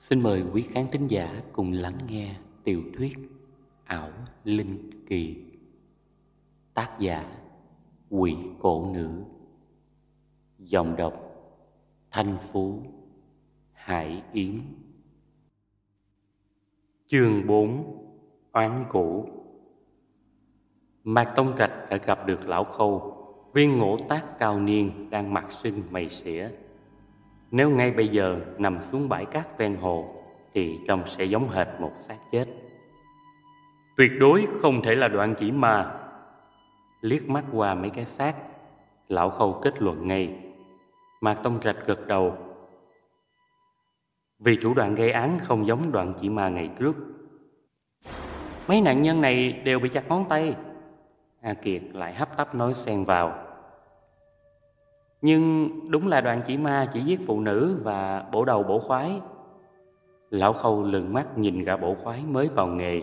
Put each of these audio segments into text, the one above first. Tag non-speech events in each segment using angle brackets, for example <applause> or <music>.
Xin mời quý khán thính giả cùng lắng nghe tiểu thuyết Ảo Linh Kỳ. Tác giả, Quỷ Cổ Nữ. Dòng đọc, Thanh Phú, Hải Yến. Chương 4 Oán Cũ Mạc Tông Trạch đã gặp được Lão Khâu. Viên ngộ tác cao niên đang mặc sưng mày xỉa nếu ngay bây giờ nằm xuống bãi cát ven hồ, Thì trông sẽ giống hệt một xác chết. Tuyệt đối không thể là đoạn chỉ ma Liếc mắt qua mấy cái xác, Lão Khâu kết luận ngay. Mạc Tông Trạch gật đầu. Vì thủ đoạn gây án không giống đoạn chỉ ma ngày trước. Mấy nạn nhân này đều bị chặt ngón tay. A Kiệt lại hấp tấp nói xen vào nhưng đúng là đoàn chỉ ma chỉ giết phụ nữ và bổ đầu bổ khoái. Lão Khâu lừng mắt nhìn gã bổ khoái mới vào nghề.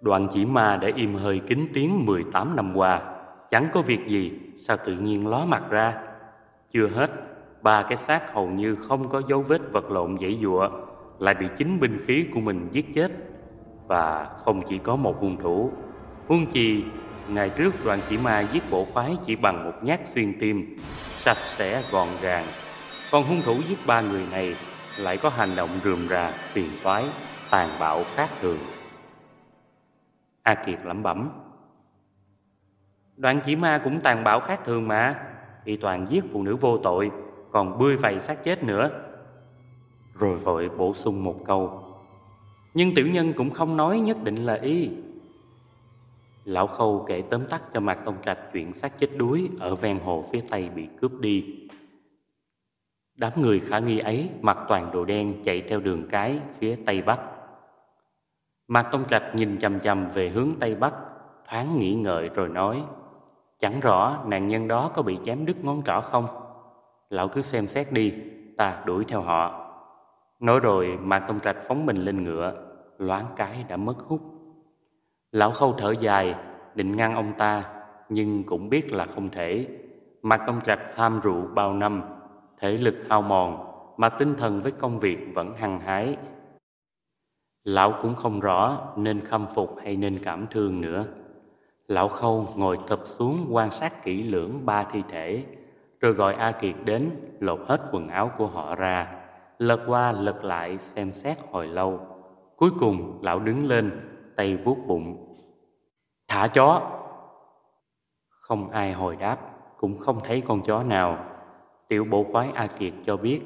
Đoàn chỉ ma đã im hơi kín tiếng 18 năm qua, chẳng có việc gì, sao tự nhiên ló mặt ra. Chưa hết, ba cái xác hầu như không có dấu vết vật lộn dãy dụa, lại bị chính binh khí của mình giết chết. Và không chỉ có một hung thủ, huân chi Ngày trước đoàn chỉ ma giết bộ phái chỉ bằng một nhát xuyên tim, sạch sẽ gọn gàng. Còn hung thủ giết ba người này lại có hành động rườm rà, phiền toái, tàn bạo khác thường. A Kiệt lẩm bẩm. Đoàn chỉ ma cũng tàn bạo khác thường mà, y toàn giết phụ nữ vô tội, còn bươi vầy xác chết nữa. Rồi vội bổ sung một câu. Nhưng tiểu nhân cũng không nói nhất định là y. Lão Khâu kể tóm tắt cho Mạc Tông Trạch chuyện xác chết đuối ở ven hồ phía Tây bị cướp đi. Đám người khả nghi ấy mặc toàn đồ đen chạy theo đường cái phía Tây Bắc. Mạc Tông Trạch nhìn chầm chầm về hướng Tây Bắc, thoáng nghĩ ngợi rồi nói Chẳng rõ nạn nhân đó có bị chém đứt ngón trỏ không? Lão cứ xem xét đi, ta đuổi theo họ. Nói rồi Mạc Tông Trạch phóng mình lên ngựa, loáng cái đã mất hút. Lão khâu thở dài, định ngăn ông ta, nhưng cũng biết là không thể. mặt ông Trạch ham rượu bao năm, thể lực hao mòn, mà tinh thần với công việc vẫn hăng hái. Lão cũng không rõ nên khâm phục hay nên cảm thương nữa. Lão Khâu ngồi thập xuống quan sát kỹ lưỡng ba thi thể, rồi gọi A Kiệt đến lột hết quần áo của họ ra, lật qua lật lại xem xét hồi lâu. Cuối cùng lão đứng lên, tay vuốt bụng. Thả chó! Không ai hồi đáp, cũng không thấy con chó nào. Tiểu bộ khoái A Kiệt cho biết,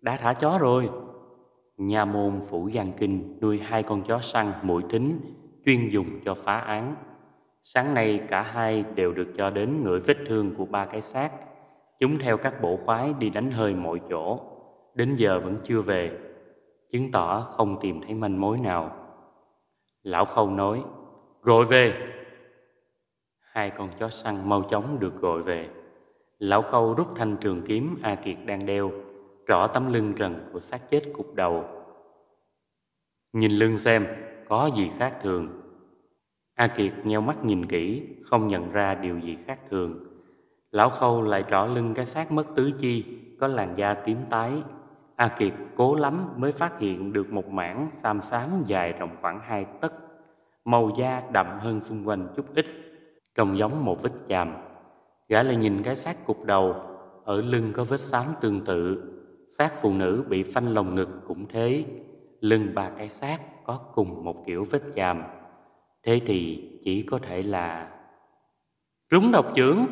đã thả chó rồi. Nhà môn Phủ Giang Kinh nuôi hai con chó săn mũi thính, chuyên dùng cho phá án. Sáng nay cả hai đều được cho đến ngửi vết thương của ba cái xác. Chúng theo các bộ khoái đi đánh hơi mọi chỗ, đến giờ vẫn chưa về, chứng tỏ không tìm thấy manh mối nào. Lão Khâu nói, gọi về. Hai con chó săn mau chóng được gọi về. Lão Khâu rút thanh trường kiếm A Kiệt đang đeo, rõ tấm lưng trần của xác chết cục đầu. Nhìn lưng xem, có gì khác thường. A Kiệt nheo mắt nhìn kỹ, không nhận ra điều gì khác thường. Lão Khâu lại trỏ lưng cái xác mất tứ chi, có làn da tím tái. A Kiệt cố lắm mới phát hiện được một mảng xám xám dài rộng khoảng hai tấc màu da đậm hơn xung quanh chút ít, trông giống một vết chàm. Gã lại nhìn cái xác cục đầu, ở lưng có vết xám tương tự, xác phụ nữ bị phanh lồng ngực cũng thế, lưng ba cái xác có cùng một kiểu vết chàm. Thế thì chỉ có thể là... Rúng độc trưởng!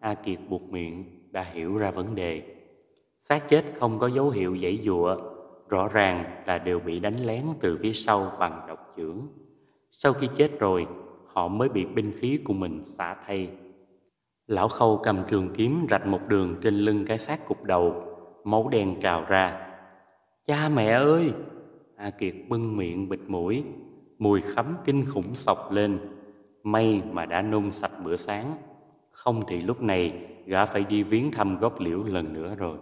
A Kiệt buộc miệng, đã hiểu ra vấn đề. xác chết không có dấu hiệu dãy dụa, rõ ràng là đều bị đánh lén từ phía sau bằng độc trưởng. Sau khi chết rồi, họ mới bị binh khí của mình xả thay. Lão Khâu cầm trường kiếm rạch một đường trên lưng cái xác cục đầu, máu đen trào ra. Cha mẹ ơi! A Kiệt bưng miệng bịt mũi, mùi khắm kinh khủng sọc lên. May mà đã nung sạch bữa sáng, không thì lúc này gã phải đi viếng thăm gốc liễu lần nữa rồi.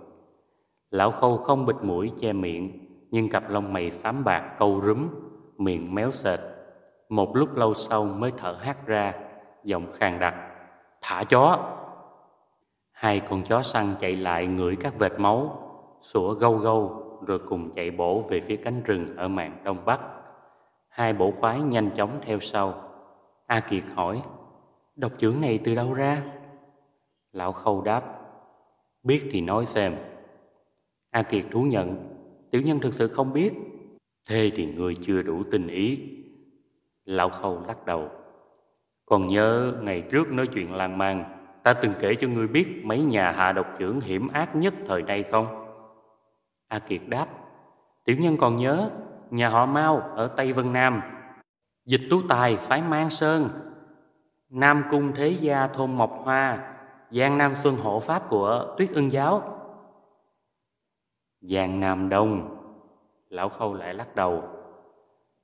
Lão Khâu không bịt mũi che miệng, nhưng cặp lông mày xám bạc câu rúm, miệng méo sệt một lúc lâu sau mới thở hắt ra Giọng khàn đặc Thả chó Hai con chó săn chạy lại ngửi các vệt máu Sủa gâu gâu rồi cùng chạy bổ về phía cánh rừng ở mạn đông bắc. Hai bổ khoái nhanh chóng theo sau. A Kiệt hỏi, độc trưởng này từ đâu ra? Lão Khâu đáp, biết thì nói xem. A Kiệt thú nhận, tiểu nhân thực sự không biết. Thế thì người chưa đủ tình ý. Lão Khâu lắc đầu. Còn nhớ ngày trước nói chuyện làng mang, ta từng kể cho ngươi biết mấy nhà hạ độc trưởng hiểm ác nhất thời nay không? A Kiệt đáp, tiểu nhân còn nhớ, nhà họ Mao ở Tây Vân Nam, dịch tú tài phái Mang Sơn, Nam Cung Thế Gia thôn Mộc Hoa, Giang Nam Xuân hộ pháp của Tuyết Ưng Giáo. Giang Nam Đông, Lão Khâu lại lắc đầu.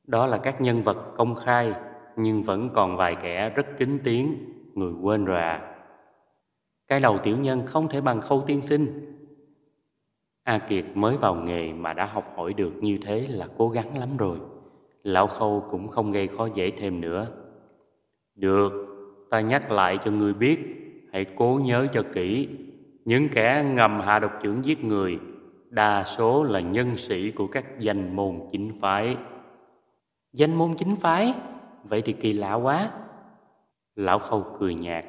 Đó là các nhân vật công khai, nhưng vẫn còn vài kẻ rất kính tiếng, người quên rồi à. Cái đầu tiểu nhân không thể bằng khâu tiên sinh, A Kiệt mới vào nghề mà đã học hỏi được như thế là cố gắng lắm rồi. Lão Khâu cũng không gây khó dễ thêm nữa. Được, ta nhắc lại cho ngươi biết, hãy cố nhớ cho kỹ. Những kẻ ngầm hạ độc trưởng giết người, đa số là nhân sĩ của các danh môn chính phái. Danh môn chính phái? Vậy thì kỳ lạ quá. Lão Khâu cười nhạt.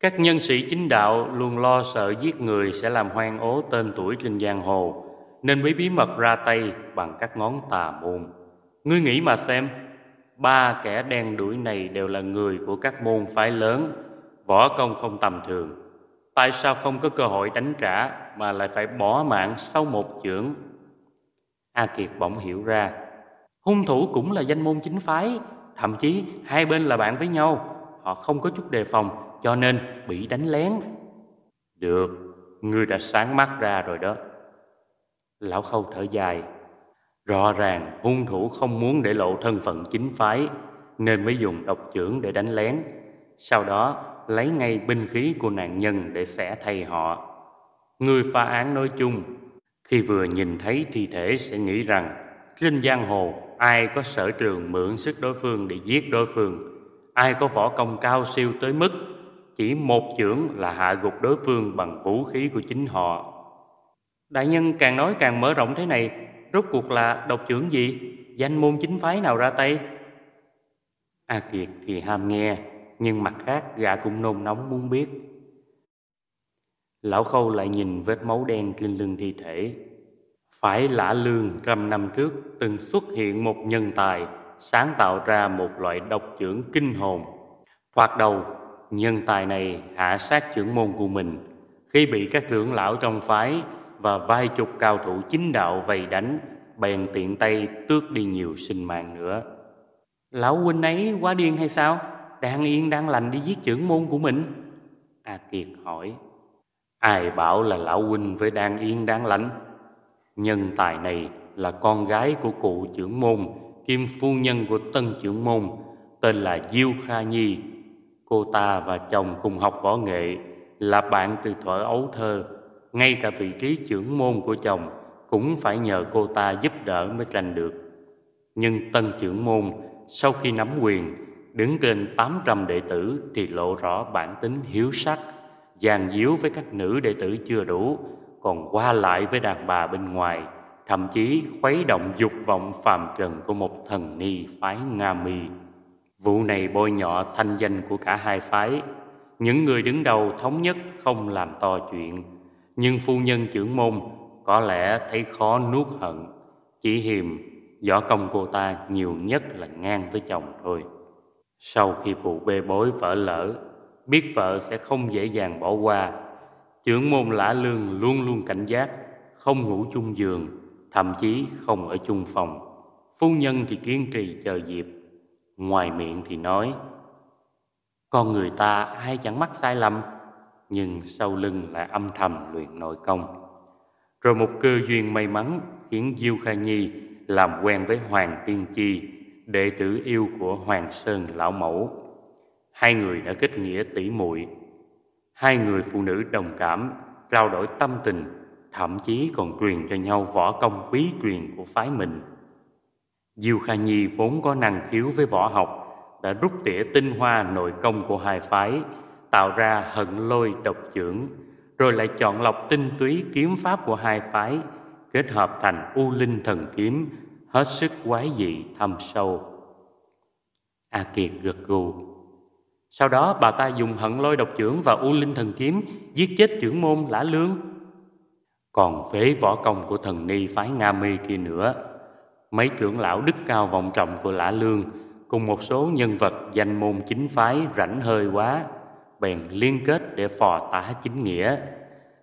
Các nhân sĩ chính đạo luôn lo sợ giết người sẽ làm hoang ố tên tuổi trên giang hồ, nên mới bí mật ra tay bằng các ngón tà môn. Ngươi nghĩ mà xem, ba kẻ đen đuổi này đều là người của các môn phái lớn, võ công không tầm thường. Tại sao không có cơ hội đánh trả mà lại phải bỏ mạng sau một chưởng? A Kiệt bỗng hiểu ra, hung thủ cũng là danh môn chính phái, thậm chí hai bên là bạn với nhau, họ không có chút đề phòng cho nên bị đánh lén. Được, ngươi đã sáng mắt ra rồi đó. Lão Khâu thở dài. Rõ ràng hung thủ không muốn để lộ thân phận chính phái nên mới dùng độc chưởng để đánh lén. Sau đó lấy ngay binh khí của nạn nhân để xẻ thay họ. Người phá án nói chung, khi vừa nhìn thấy thi thể sẽ nghĩ rằng trên giang hồ ai có sở trường mượn sức đối phương để giết đối phương, ai có võ công cao siêu tới mức chỉ một chưởng là hạ gục đối phương bằng vũ khí của chính họ. Đại nhân càng nói càng mở rộng thế này, rốt cuộc là độc trưởng gì, danh môn chính phái nào ra tay? A Kiệt thì ham nghe, nhưng mặt khác gã cũng nôn nóng muốn biết. Lão Khâu lại nhìn vết máu đen trên lưng thi thể. Phải lã lương trăm năm trước, từng xuất hiện một nhân tài, sáng tạo ra một loại độc trưởng kinh hồn. Thoạt đầu, Nhân tài này hạ sát trưởng môn của mình. Khi bị các trưởng lão trong phái Và vài chục cao thủ chính đạo vây đánh, Bèn tiện tay tước đi nhiều sinh mạng nữa. Lão huynh ấy quá điên hay sao? Đang yên, đang lành đi giết trưởng môn của mình. A Kiệt hỏi. Ai bảo là lão huynh với đang yên, đang lành? Nhân tài này là con gái của cụ trưởng môn, Kim phu nhân của tân trưởng môn, Tên là Diêu Kha Nhi. Cô ta và chồng cùng học võ nghệ Là bạn từ thuở ấu thơ. Ngay cả vị trí trưởng môn của chồng Cũng phải nhờ cô ta giúp đỡ mới giành được. Nhưng tân trưởng môn Sau khi nắm quyền, Đứng trên 800 đệ tử Thì lộ rõ bản tính hiếu sắc, Giàn díu với các nữ đệ tử chưa đủ còn qua lại với đàn bà bên ngoài, Thậm chí khuấy động dục vọng phàm trần Của một thần ni phái Nga Mi. Vụ này bôi nhọ thanh danh của cả hai phái. Những người đứng đầu thống nhất không làm to chuyện, Nhưng phu nhân trưởng môn có lẽ thấy khó nuốt hận. Chỉ hiềm, võ công cô ta nhiều nhất là ngang với chồng thôi. Sau khi vụ bê bối vỡ lỡ Biết vợ sẽ không dễ dàng bỏ qua. Trưởng môn lã lương luôn luôn cảnh giác, Không ngủ chung giường, Thậm chí không ở chung phòng. Phu nhân thì kiên trì chờ dịp. Ngoài miệng thì nói, Con người ta ai chẳng mắc sai lầm, Nhưng sau lưng lại âm thầm luyện nội công. Rồi một cơ duyên may mắn Khiến Diêu Kha Nhi làm quen với Hoàng Tiên Chi, Đệ tử yêu của Hoàng Sơn Lão Mẫu. Hai người đã kết nghĩa tỷ muội. Hai người phụ nữ đồng cảm, Trao đổi tâm tình, Thậm chí còn truyền cho nhau võ công bí truyền của phái mình Diêu Kha Nhi vốn có năng khiếu với võ học, đã rút tỉa tinh hoa nội công của hai phái, tạo ra hận lôi độc trưởng rồi lại chọn lọc tinh túy kiếm pháp của hai phái, kết hợp thành u linh thần kiếm, hết sức quái dị, thâm sâu. A Kiệt gật gù. Sau đó bà ta dùng hận lôi độc trưởng và u linh thần kiếm giết chết trưởng môn Lã Lương. Còn phế võ công của thần ni phái Nga Mi kia nữa, mấy trưởng lão đức cao vọng trọng của Lã Lương cùng một số nhân vật danh môn chính phái rảnh hơi quá, bèn liên kết để phò tá chính nghĩa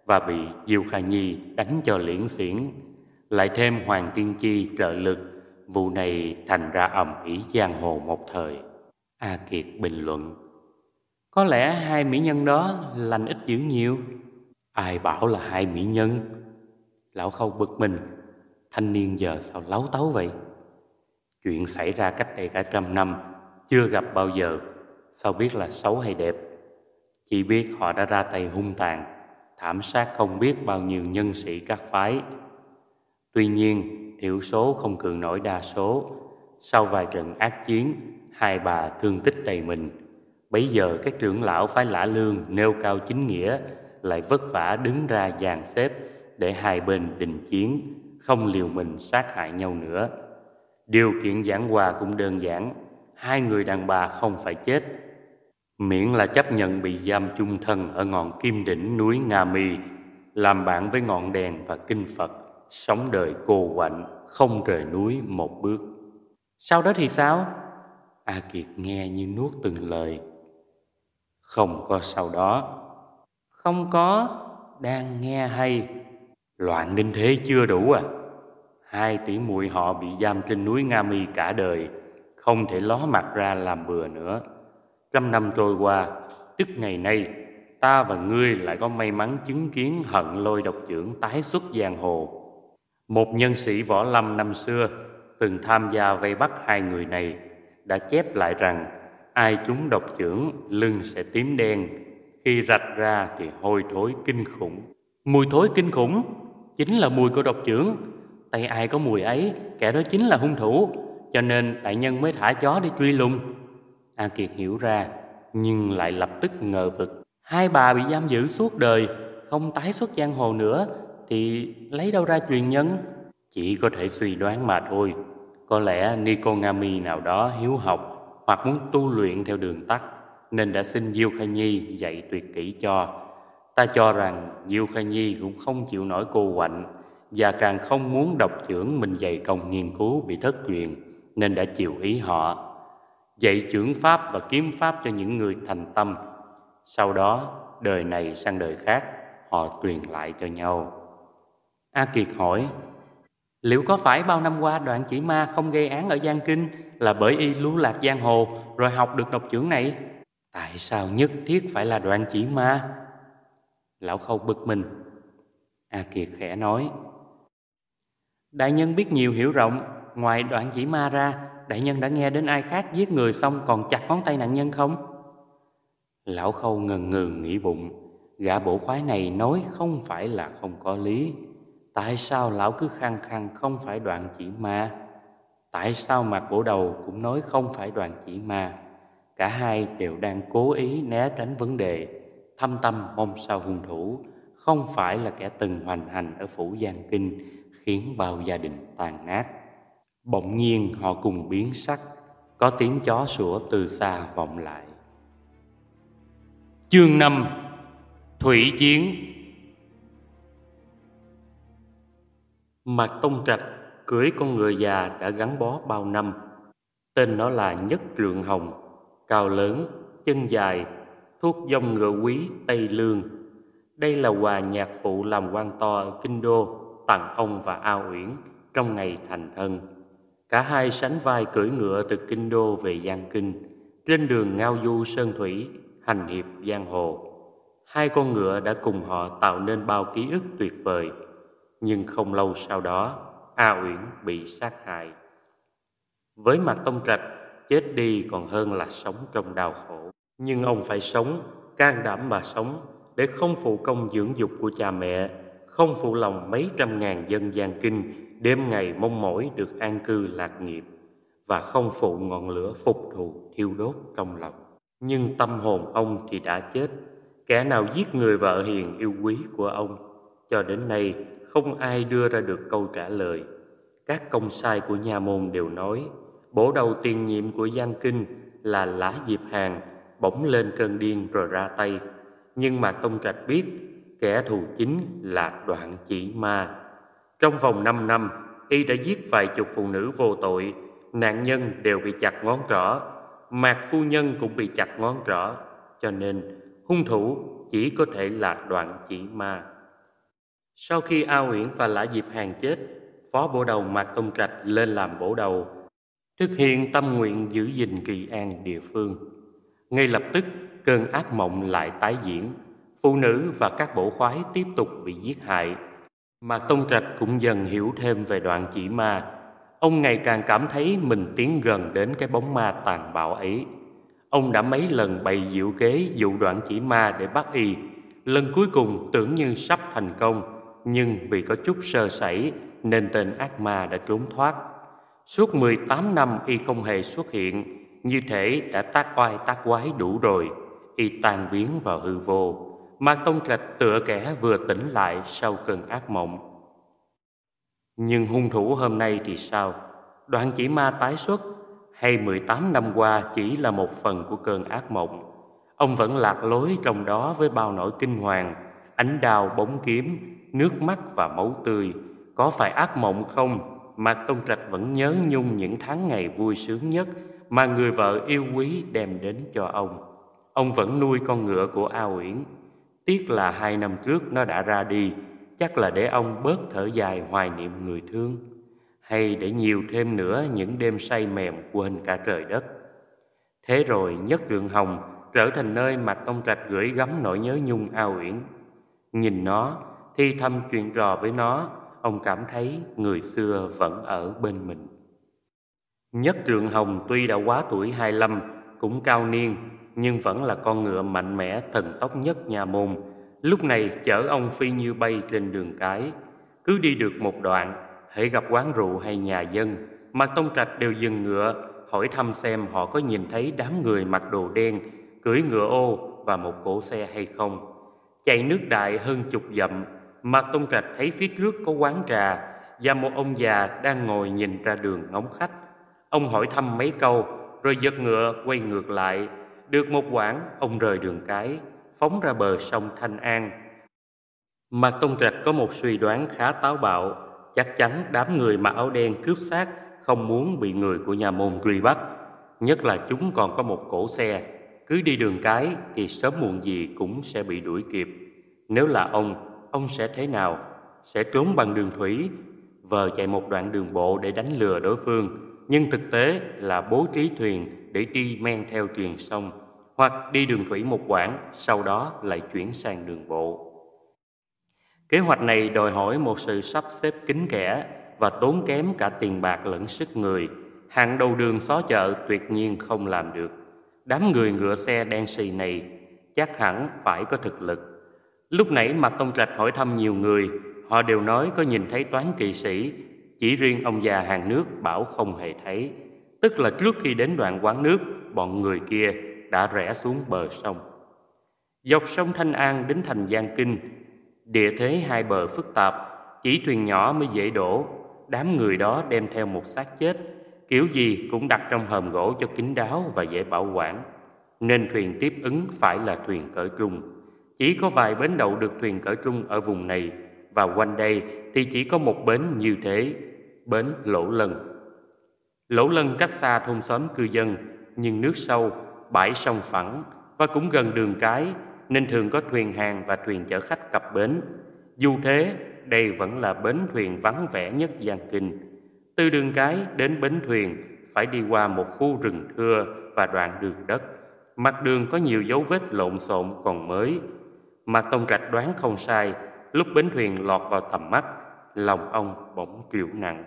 và bị Diêu Kha Nhi đánh cho liễn xiển, lại thêm Hoàng Tiên Chi trợ lực, vụ này thành ra ầm ĩ giang hồ một thời. A Kiệt bình luận: có lẽ hai mỹ nhân đó lành ít dữ nhiều. Ai bảo là hai mỹ nhân? Lão Khâu bực mình, thanh niên giờ sao láo táo vậy? Chuyện xảy ra cách đây cả trăm năm, chưa gặp bao giờ, sao biết là xấu hay đẹp? Chỉ biết họ đã ra tay hung tàn, thảm sát không biết bao nhiêu nhân sĩ các phái. Tuy nhiên, thiểu số không cường nổi đa số. Sau vài trận ác chiến, hai bà thương tích đầy mình. Bấy giờ các trưởng lão phái lã lương nêu cao chính nghĩa, lại vất vả đứng ra dàn xếp để hai bên đình chiến, không liều mình sát hại nhau nữa. Điều kiện giảng hòa cũng đơn giản, hai người đàn bà không phải chết. Miễn là chấp nhận bị giam chung thân ở ngọn kim đỉnh núi Nga Mi, làm bạn với ngọn đèn và kinh Phật, sống đời cô quạnh, không rời núi một bước. Sau đó thì sao? A Kiệt nghe như nuốt từng lời. Không có sau đó. Không có, đang nghe hay. Loạn đến thế chưa đủ à? Hai tỷ muội họ bị giam trên núi Nga Mi cả đời, không thể ló mặt ra làm bừa nữa. Trăm năm trôi qua, tức ngày nay, ta và ngươi lại có may mắn chứng kiến hận lôi độc trưởng tái xuất giang hồ. Một nhân sĩ võ lâm năm xưa từng tham gia vây bắt hai người này đã chép lại rằng ai chúng độc trưởng lưng sẽ tím đen, khi rạch ra thì hôi thối kinh khủng. Mùi thối kinh khủng chính là mùi của độc trưởng. Tay ai có mùi ấy kẻ đó chính là hung thủ cho nên đại nhân mới thả chó đi truy lùng. A kiệt hiểu ra nhưng lại lập tức ngờ vực. Hai bà bị giam giữ suốt đời không tái xuất giang hồ nữa thì lấy đâu ra truyền nhân? Chỉ có thể suy đoán mà thôi. Có lẽ Nikonami nào đó hiếu học hoặc muốn tu luyện theo đường tắt, nên đã xin Diêu Khai Nhi dạy tuyệt kỹ cho. Ta cho rằng Diêu Khai Nhi cũng không chịu nổi cô quạnh và càng không muốn độc trưởng mình dày công nghiên cứu bị thất truyền, nên đã chịu ý họ. Dạy trưởng pháp và kiếm pháp cho những người thành tâm. Sau đó, đời này sang đời khác, họ truyền lại cho nhau. A kiệt hỏi liệu có phải bao năm qua đoạn chỉ ma không gây án ở giang kinh là bởi y lưu lạc giang hồ rồi học được độc trưởng này? Tại sao nhất thiết phải là đoạn chỉ ma? Lão khâu bực mình. A kiệt khẽ nói. Đại nhân biết nhiều hiểu rộng, ngoài đoạn chỉ ma ra, đại nhân đã nghe đến ai khác giết người xong còn chặt ngón tay nạn nhân không? Lão Khâu ngần ngừ nghĩ bụng, gã bổ khoái này nói không phải là không có lý. Tại sao lão cứ khăng khăng không phải đoạn chỉ ma? Tại sao mặt bộ đầu cũng nói không phải đoạn chỉ ma? Cả hai đều đang cố ý né tránh vấn đề, thâm tâm mong sao hung thủ, không phải là kẻ từng hoành hành ở phủ Giang Kinh, khiến bao gia đình tàn nát. Bỗng nhiên họ cùng biến sắc, có tiếng chó sủa từ xa vọng lại. Chương 5 Thủy Chiến Mạc Tông Trạch cưới con người già đã gắn bó bao năm. Tên nó là Nhất Lượng Hồng, cao lớn, chân dài, thuốc dông ngựa quý Tây Lương. Đây là quà nhạc phụ làm quan to ở Kinh Đô tặng ông và A Uyển trong ngày thành thân. Cả hai sánh vai cưỡi ngựa từ kinh đô về Giang Kinh, trên đường ngao du sơn thủy, hành hiệp giang hồ. Hai con ngựa đã cùng họ tạo nên bao ký ức tuyệt vời, nhưng không lâu sau đó, A Uyển bị sát hại. Với mặt tông trạch, chết đi còn hơn là sống trong đau khổ. Nhưng ông phải sống, can đảm mà sống, để không phụ công dưỡng dục của cha mẹ không phụ lòng mấy trăm ngàn dân gian kinh đêm ngày mong mỏi được an cư lạc nghiệp và không phụ ngọn lửa phục thù thiêu đốt trong lòng. Nhưng tâm hồn ông thì đã chết, kẻ nào giết người vợ hiền yêu quý của ông cho đến nay không ai đưa ra được câu trả lời. Các công sai của nhà môn đều nói, bổ đầu tiền nhiệm của Giang Kinh là Lã Diệp Hàng, bỗng lên cơn điên rồi ra tay. Nhưng mà Tông Trạch biết, kẻ thù chính là đoạn chỉ ma. Trong vòng 5 năm, y đã giết vài chục phụ nữ vô tội, nạn nhân đều bị chặt ngón trỏ, mạc phu nhân cũng bị chặt ngón trỏ, cho nên hung thủ chỉ có thể là đoạn chỉ ma. Sau khi A Uyển và Lã Diệp Hàng chết, Phó Bổ Đầu Mạc Công Trạch lên làm bổ đầu, thực hiện tâm nguyện giữ gìn kỳ an địa phương. Ngay lập tức, cơn ác mộng lại tái diễn, phụ nữ và các bổ khoái tiếp tục bị giết hại. Mạc Tông Trạch cũng dần hiểu thêm về đoạn chỉ ma. Ông ngày càng cảm thấy mình tiến gần đến cái bóng ma tàn bạo ấy. Ông đã mấy lần bày diệu kế dụ đoạn chỉ ma để bắt y. Lần cuối cùng tưởng như sắp thành công, nhưng vì có chút sơ sẩy nên tên ác ma đã trốn thoát. Suốt 18 năm y không hề xuất hiện, như thể đã tác oai tác quái đủ rồi, y tan biến vào hư vô. Mạc Tông Trạch tựa kẻ vừa tỉnh lại sau cơn ác mộng. Nhưng hung thủ hôm nay thì sao? Đoạn chỉ ma tái xuất hay 18 năm qua chỉ là một phần của cơn ác mộng? Ông vẫn lạc lối trong đó với bao nỗi kinh hoàng, ánh đào bóng kiếm, nước mắt và máu tươi. Có phải ác mộng không? Mạc Tông Trạch vẫn nhớ nhung những tháng ngày vui sướng nhất mà người vợ yêu quý đem đến cho ông. Ông vẫn nuôi con ngựa của A Uyển. Tiếc là hai năm trước nó đã ra đi, chắc là để ông bớt thở dài hoài niệm người thương, hay để nhiều thêm nữa những đêm say mềm quên cả trời đất. Thế rồi nhất trượng hồng trở thành nơi mà Tông Trạch gửi gắm nỗi nhớ nhung A Uyển. Nhìn nó, thi thăm chuyện trò với nó, ông cảm thấy người xưa vẫn ở bên mình. Nhất Trượng Hồng tuy đã quá tuổi 25, cũng cao niên, nhưng vẫn là con ngựa mạnh mẽ thần tốc nhất nhà môn. Lúc này chở ông phi như bay trên đường cái. Cứ đi được một đoạn, hãy gặp quán rượu hay nhà dân, Mạc Tông Trạch đều dừng ngựa, hỏi thăm xem họ có nhìn thấy đám người mặc đồ đen, cưỡi ngựa ô và một cỗ xe hay không. Chạy nước đại hơn chục dặm, Mạc Tông Trạch thấy phía trước có quán trà và một ông già đang ngồi nhìn ra đường ngóng khách. Ông hỏi thăm mấy câu, rồi giật ngựa quay ngược lại. Được một quãng, ông rời đường cái, phóng ra bờ sông Thanh An. Mạc Tông Trạch có một suy đoán khá táo bạo, chắc chắn đám người mặc áo đen cướp xác không muốn bị người của nhà môn truy bắt. Nhất là chúng còn có một cổ xe, cứ đi đường cái thì sớm muộn gì cũng sẽ bị đuổi kịp. Nếu là ông, ông sẽ thế nào? Sẽ trốn bằng đường thủy, vờ chạy một đoạn đường bộ để đánh lừa đối phương, nhưng thực tế là bố trí thuyền để đi men theo truyền sông, hoặc đi đường thủy một quãng, sau đó lại chuyển sang đường bộ. Kế hoạch này đòi hỏi một sự sắp xếp kín kẽ và tốn kém cả tiền bạc lẫn sức người. Hàng đầu đường xó chợ tuyệt nhiên không làm được. Đám người ngựa xe đen xì này chắc hẳn phải có thực lực Lúc nãy Mạc Tông Trạch hỏi thăm nhiều người, họ đều nói có nhìn thấy toán kỳ sĩ, chỉ riêng ông già hàng nước bảo không hề thấy. Tức là trước khi đến đoạn quán nước, bọn người kia đã rẽ xuống bờ sông. Dọc sông Thanh An đến thành Giang Kinh, địa thế hai bờ phức tạp, chỉ thuyền nhỏ mới dễ đổ. Đám người đó đem theo một xác chết, kiểu gì cũng đặt trong hòm gỗ cho kín đáo và dễ bảo quản. Nên thuyền tiếp ứng phải là thuyền cỡ trung. Chỉ có vài bến đậu được thuyền cỡ trung ở vùng này và quanh đây thì chỉ có một bến như thế, bến Lỗ Lân. Lỗ Lân cách xa thôn xóm cư dân, nhưng nước sâu, bãi sông phẳng và cũng gần đường cái nên thường có thuyền hàng và thuyền chở khách cập bến. Dù thế, đây vẫn là bến thuyền vắng vẻ nhất Giang Kinh. Từ đường cái đến bến thuyền phải đi qua một khu rừng thưa và đoạn đường đất. Mặt đường có nhiều dấu vết lộn xộn còn mới Mạc Tông Trạch đoán không sai, lúc bến thuyền lọt vào tầm mắt, lòng ông bỗng chịu nặng.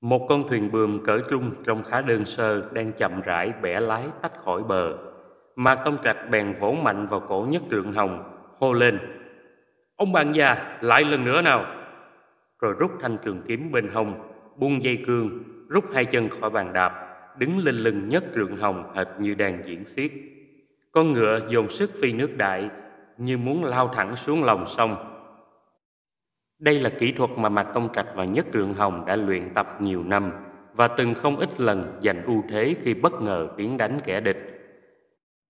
Một con thuyền buồm cỡ trung trông khá đơn sơ đang chậm rãi bẻ lái tách khỏi bờ. Mạc Tông Trạch bèn vỗ mạnh vào cổ nhất trượng hồng, hô lên. Ông bạn già, lại lần nữa nào. Rồi rút thanh trường kiếm bên hông, buông dây cương, rút hai chân khỏi bàn đạp, đứng lên lưng nhất trượng hồng hệt như đang diễn xiết. Con ngựa dồn sức phi nước đại như muốn lao thẳng xuống lòng sông. Đây là kỹ thuật mà Mạc Tông Trạch và Nhất Trượng Hồng đã luyện tập nhiều năm và từng không ít lần giành ưu thế khi bất ngờ tiến đánh kẻ địch.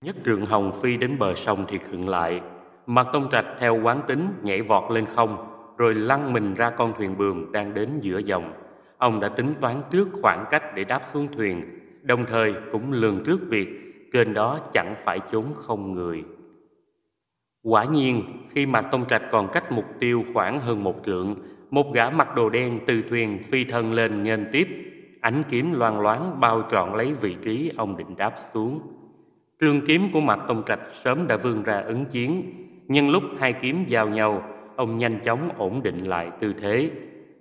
Nhất Trượng Hồng phi đến bờ sông thì khựng lại. Mạc Tông Trạch theo quán tính nhảy vọt lên không, rồi lăn mình ra con thuyền buồm đang đến giữa dòng. Ông đã tính toán trước khoảng cách để đáp xuống thuyền, đồng thời cũng lường trước việc trên đó chẳng phải chốn không người. Quả nhiên, khi mà Tông Trạch còn cách mục tiêu khoảng hơn một trượng, một gã mặc đồ đen từ thuyền phi thân lên nghênh tiếp, ánh kiếm loan loáng bao trọn lấy vị trí ông định đáp xuống. Trường kiếm của mặt Tông Trạch sớm đã vươn ra ứng chiến, nhưng lúc hai kiếm giao nhau, ông nhanh chóng ổn định lại tư thế.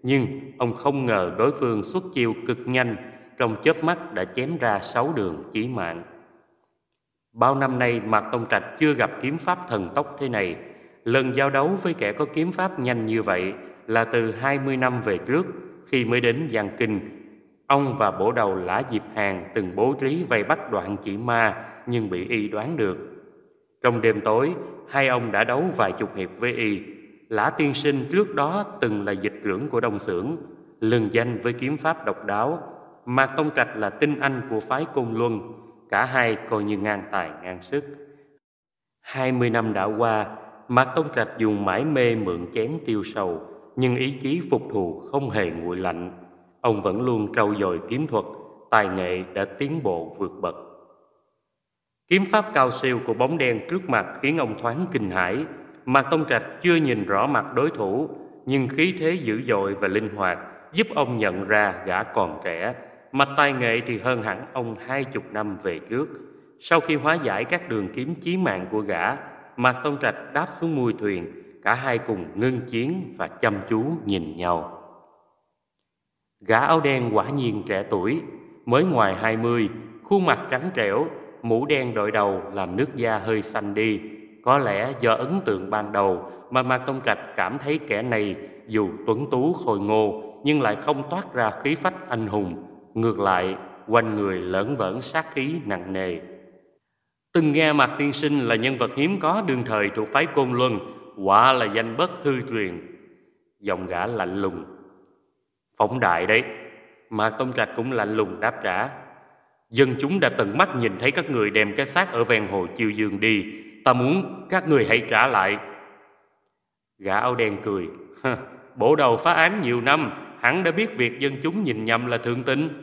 Nhưng ông không ngờ đối phương xuất chiêu cực nhanh, trong chớp mắt đã chém ra sáu đường chí mạng. Bao năm nay Mạc Tông Trạch chưa gặp kiếm pháp thần tốc thế này. Lần giao đấu với kẻ có kiếm pháp nhanh như vậy là từ 20 năm về trước khi mới đến Giang Kinh. Ông và bổ đầu Lã Diệp Hàng từng bố trí vây bắt đoạn chỉ ma nhưng bị y đoán được. Trong đêm tối, hai ông đã đấu vài chục hiệp với y. Lã Tiên Sinh trước đó từng là dịch trưởng của Đông Xưởng, lừng danh với kiếm pháp độc đáo. Mạc Tông Trạch là tinh anh của phái Côn Luân, cả hai coi như ngang tài ngang sức. Hai mươi năm đã qua, Mạc Tông Trạch dùng mãi mê mượn chén tiêu sầu, nhưng ý chí phục thù không hề nguội lạnh. Ông vẫn luôn trau dồi kiếm thuật, tài nghệ đã tiến bộ vượt bậc. Kiếm pháp cao siêu của bóng đen trước mặt khiến ông thoáng kinh hãi. Mạc Tông Trạch chưa nhìn rõ mặt đối thủ, nhưng khí thế dữ dội và linh hoạt giúp ông nhận ra gã còn trẻ, Mạch tài nghệ thì hơn hẳn ông hai chục năm về trước. Sau khi hóa giải các đường kiếm chí mạng của gã, Mạc Tông Trạch đáp xuống mui thuyền, cả hai cùng ngưng chiến và chăm chú nhìn nhau. Gã áo đen quả nhiên trẻ tuổi, mới ngoài hai mươi, khuôn mặt trắng trẻo, mũ đen đội đầu làm nước da hơi xanh đi. Có lẽ do ấn tượng ban đầu mà Mạc Tông Trạch cảm thấy kẻ này dù tuấn tú khôi ngô nhưng lại không toát ra khí phách anh hùng ngược lại, quanh người lởn vởn sát khí nặng nề. Từng nghe mạc tiên sinh là nhân vật hiếm có đương thời thuộc phái côn luân, quả là danh bất hư truyền. Giọng gã lạnh lùng. Phóng đại đấy. Mạc tông trạch cũng lạnh lùng đáp trả. Dân chúng đã tận mắt nhìn thấy các người đem cái xác ở ven hồ chiêu dương đi. Ta muốn các người hãy trả lại. Gã áo đen cười. <laughs> Bổ đầu phá án nhiều năm hắn đã biết việc dân chúng nhìn nhầm là thượng tin.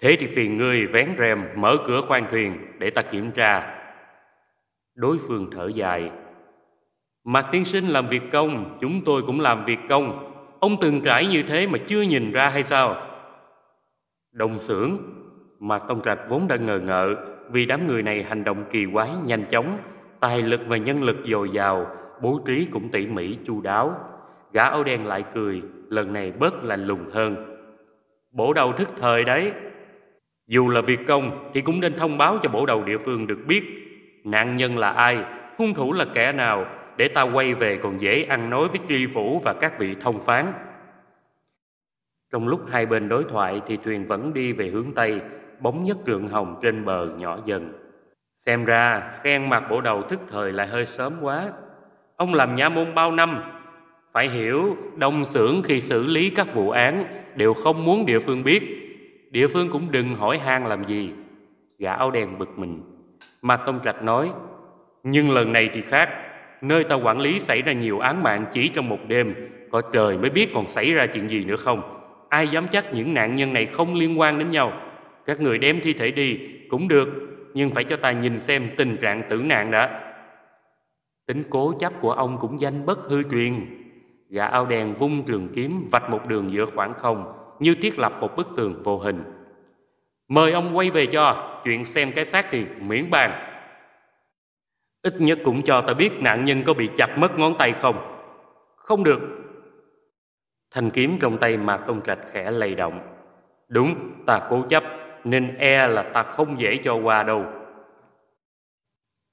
Thế thì phiền ngươi vén rèm mở cửa khoang thuyền để ta kiểm tra. Đối phương thở dài. Mạc tiên sinh làm việc công, chúng tôi cũng làm việc công. Ông từng trải như thế mà chưa nhìn ra hay sao? Đồng xưởng, Mạc Tông Trạch vốn đã ngờ ngợ vì đám người này hành động kỳ quái nhanh chóng, tài lực và nhân lực dồi dào, bố trí cũng tỉ mỉ chu đáo. Gã áo đen lại cười, lần này bớt lạnh lùng hơn. Bổ đầu thức thời đấy. Dù là việc công thì cũng nên thông báo cho bổ đầu địa phương được biết nạn nhân là ai, hung thủ là kẻ nào để ta quay về còn dễ ăn nói với tri phủ và các vị thông phán. Trong lúc hai bên đối thoại thì thuyền vẫn đi về hướng Tây, bóng nhất rượng hồng trên bờ nhỏ dần. Xem ra khen mặt bộ đầu thức thời lại hơi sớm quá. Ông làm nhà môn bao năm phải hiểu đông xưởng khi xử lý các vụ án đều không muốn địa phương biết địa phương cũng đừng hỏi han làm gì. Gã áo đen bực mình. Mạc tông trạch nói, nhưng lần này thì khác. Nơi ta quản lý xảy ra nhiều án mạng chỉ trong một đêm, có trời mới biết còn xảy ra chuyện gì nữa không? Ai dám chắc những nạn nhân này không liên quan đến nhau? Các người đem thi thể đi cũng được, nhưng phải cho ta nhìn xem tình trạng tử nạn đã. Tính cố chấp của ông cũng danh bất hư truyền. Gã áo đen vung trường kiếm vạch một đường giữa khoảng không. Như thiết lập một bức tường vô hình. Mời ông quay về cho Chuyện xem cái xác thì miễn bàn. Ít nhất cũng cho ta biết nạn nhân có bị chặt mất ngón tay không. Không được. Thanh kiếm trong tay mà Tông Trạch khẽ lay động. Đúng, ta cố chấp Nên e là ta không dễ cho qua đâu.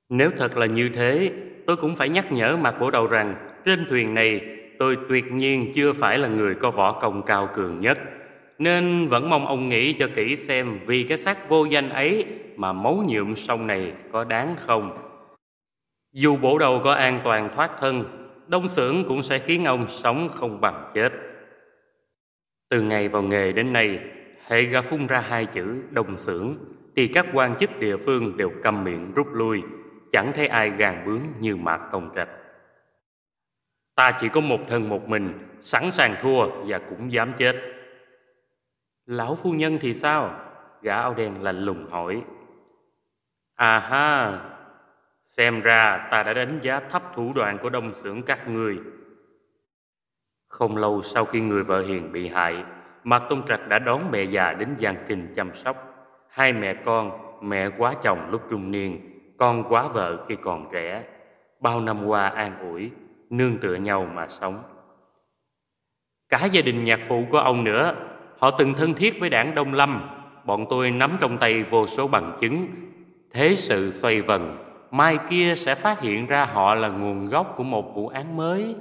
Nếu thật là như thế Tôi cũng phải nhắc nhở mặt Bổ Đầu rằng Trên thuyền này tôi tuyệt nhiên chưa phải là người có võ công cao cường nhất nên vẫn mong ông nghĩ cho kỹ xem vì cái xác vô danh ấy mà máu nhuộm sông này có đáng không dù bổ đầu có an toàn thoát thân đông xưởng cũng sẽ khiến ông sống không bằng chết. Từ ngày vào nghề đến nay, hệ gã phun ra hai chữ đông xưởng thì các quan chức địa phương đều câm miệng rút lui, chẳng thấy ai gàn bướng như Mạc Công Trạch. Ta chỉ có một thân một mình, sẵn sàng thua và cũng dám chết. Lão phu nhân thì sao? Gã áo đen lạnh lùng hỏi. À ha, xem ra ta đã đánh giá thấp thủ đoạn của đông xưởng các người. Không lâu sau khi người vợ hiền bị hại, Mạc Tôn Trạch đã đón mẹ già đến Giang trình chăm sóc. Hai mẹ con, mẹ quá chồng lúc trung niên, con quá vợ khi còn trẻ. Bao năm qua an ủi, nương tựa nhau mà sống. Cả gia đình nhạc phụ của ông nữa, họ từng thân thiết với đảng Đông Lâm. Bọn tôi nắm trong tay vô số bằng chứng. Thế sự xoay vần, mai kia sẽ phát hiện ra họ là nguồn gốc của một vụ án mới.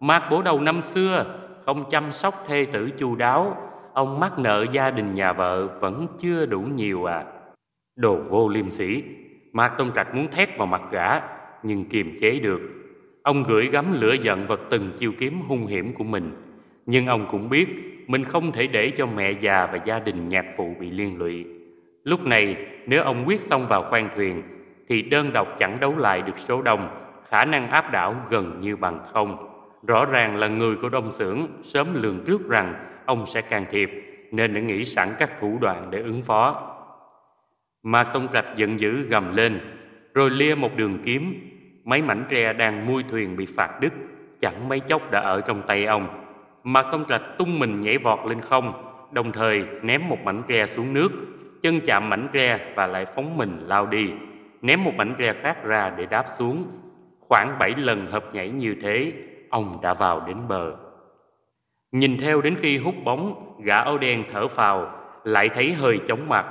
Mạc bổ đầu năm xưa, không chăm sóc thê tử chu đáo, ông mắc nợ gia đình nhà vợ vẫn chưa đủ nhiều à. Đồ vô liêm sĩ, Mạc Tông Trạch muốn thét vào mặt gã, nhưng kiềm chế được. Ông gửi gắm lửa giận vào từng chiêu kiếm hung hiểm của mình. Nhưng ông cũng biết mình không thể để cho mẹ già và gia đình nhạc phụ bị liên lụy. Lúc này, nếu ông quyết xông vào khoang thuyền, thì đơn độc chẳng đấu lại được số đông, khả năng áp đảo gần như bằng không. Rõ ràng là người của đông xưởng sớm lường trước rằng ông sẽ can thiệp, nên đã nghĩ sẵn các thủ đoạn để ứng phó. Mạc Tông Trạch giận dữ gầm lên, rồi lia một đường kiếm. Mấy mảnh tre đang mui thuyền bị phạt đứt, chẳng mấy chốc đã ở trong tay ông. Mạc Tông Trạch tung mình nhảy vọt lên không, đồng thời ném một mảnh tre xuống nước, chân chạm mảnh tre và lại phóng mình lao đi, ném một mảnh tre khác ra để đáp xuống. Khoảng bảy lần hợp nhảy như thế, ông đã vào đến bờ. Nhìn theo đến khi hút bóng, gã áo đen thở phào, lại thấy hơi chóng mặt.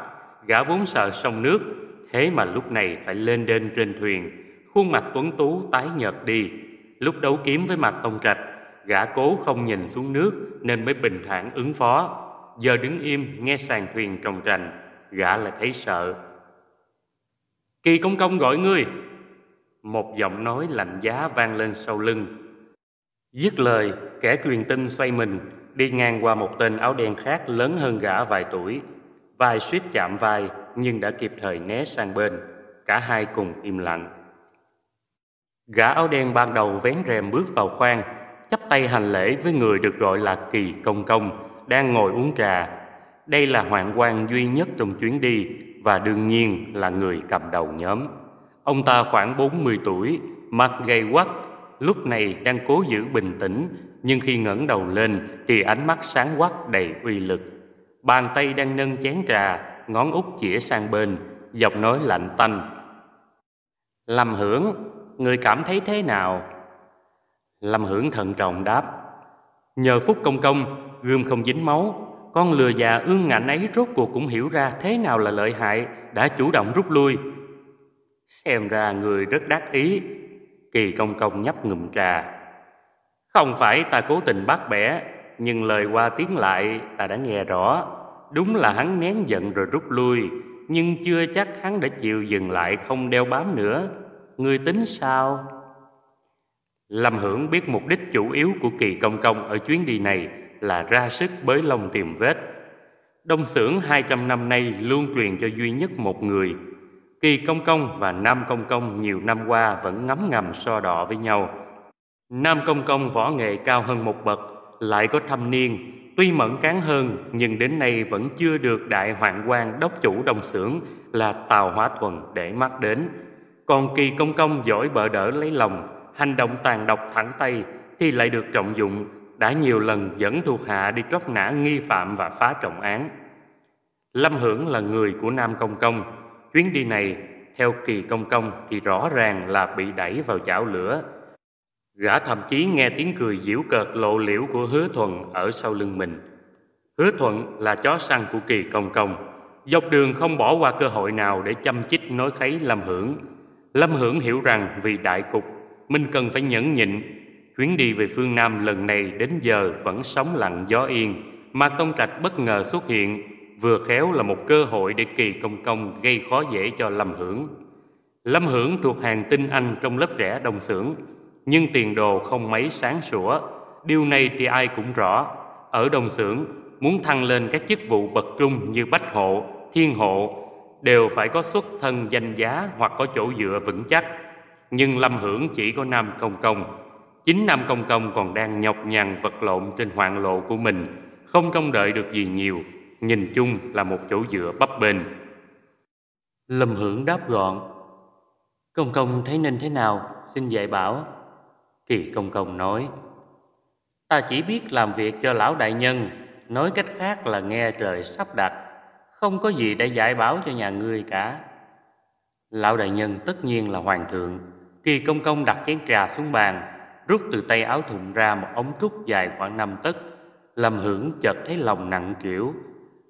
Gã vốn sợ sông nước, thế mà lúc này phải lên đên trên thuyền. Khuôn mặt tuấn tú tái nhợt đi. Lúc đấu kiếm với mặt tông trạch, gã cố không nhìn xuống nước nên mới bình thản ứng phó. Giờ đứng im nghe sàn thuyền trồng trành, gã lại thấy sợ. Kỳ công công gọi ngươi. Một giọng nói lạnh giá vang lên sau lưng Dứt lời, kẻ truyền tin xoay mình, đi ngang qua một tên áo đen khác lớn hơn gã vài tuổi. Vai suýt chạm vai, nhưng đã kịp thời né sang bên. Cả hai cùng im lặng. Gã áo đen ban đầu vén rèm bước vào khoang, chắp tay hành lễ với người được gọi là Kỳ Công Công, đang ngồi uống trà. Đây là hoàng quan duy nhất trong chuyến đi và đương nhiên là người cầm đầu nhóm. Ông ta khoảng 40 tuổi, mặt gầy quắc, lúc này đang cố giữ bình tĩnh, nhưng khi ngẩng đầu lên thì ánh mắt sáng quắc đầy uy lực. Bàn tay đang nâng chén trà, ngón út chĩa sang bên, giọng nói lạnh tanh. Lâm Hưởng, người cảm thấy thế nào? Lâm Hưởng thận trọng đáp. Nhờ phúc công công, gươm không dính máu, con lừa già ương ngạnh ấy rốt cuộc cũng hiểu ra thế nào là lợi hại, đã chủ động rút lui. Xem ra người rất đắc ý, Kỳ công công nhấp ngụm trà Không phải ta cố tình bắt bẻ Nhưng lời qua tiếng lại ta đã nghe rõ Đúng là hắn nén giận rồi rút lui Nhưng chưa chắc hắn đã chịu dừng lại không đeo bám nữa Người tính sao? Lâm Hưởng biết mục đích chủ yếu của kỳ công công ở chuyến đi này là ra sức bới lông tìm vết. Đông xưởng 200 năm nay luôn truyền cho duy nhất một người Kỳ Công Công và Nam Công Công nhiều năm qua vẫn ngấm ngầm so đọ với nhau. Nam Công Công võ nghệ cao hơn một bậc, lại có thâm niên, tuy mẫn cán hơn nhưng đến nay vẫn chưa được đại hoàng quan đốc chủ đồng xưởng là Tào Hóa Thuần để mắt đến. Còn Kỳ Công Công giỏi bợ đỡ lấy lòng, hành động tàn độc thẳng tay thì lại được trọng dụng, đã nhiều lần dẫn thuộc hạ đi trót nã nghi phạm và phá trọng án. Lâm Hưởng là người của Nam Công Công, Chuyến đi này, theo kỳ công công thì rõ ràng là bị đẩy vào chảo lửa. Gã thậm chí nghe tiếng cười giễu cợt lộ liễu của hứa thuận ở sau lưng mình. Hứa thuận là chó săn của kỳ công công. Dọc đường không bỏ qua cơ hội nào để chăm chích nói kháy Lâm Hưởng. Lâm Hưởng hiểu rằng vì đại cục, minh cần phải nhẫn nhịn. Chuyến đi về phương Nam lần này đến giờ vẫn sóng lặng gió yên. Mà Tông Trạch bất ngờ xuất hiện vừa khéo là một cơ hội để kỳ công công gây khó dễ cho Lâm Hưởng. Lâm Hưởng thuộc hàng tinh anh trong lớp trẻ đồng xưởng. nhưng tiền đồ không mấy sáng sủa. Điều này thì ai cũng rõ. Ở đồng xưởng, muốn thăng lên các chức vụ bậc trung như bách hộ, thiên hộ, đều phải có xuất thân danh giá hoặc có chỗ dựa vững chắc. Nhưng Lâm Hưởng chỉ có Nam Công Công. Chính Nam Công Công còn đang nhọc nhằn vật lộn trên hoạn lộ của mình, không trông đợi được gì nhiều, nhìn chung là một chỗ dựa bấp bênh. Lâm Hưởng đáp gọn, Công Công thấy nên thế nào, xin dạy bảo. Kỳ Công Công nói, Ta chỉ biết làm việc cho lão đại nhân, nói cách khác là nghe trời sắp đặt, không có gì để giải báo cho nhà ngươi cả. Lão đại nhân tất nhiên là hoàng thượng, Kỳ Công Công đặt chén trà xuống bàn, rút từ tay áo thụng ra một ống trúc dài khoảng năm tấc. Lâm Hưởng chợt thấy lòng nặng trĩu.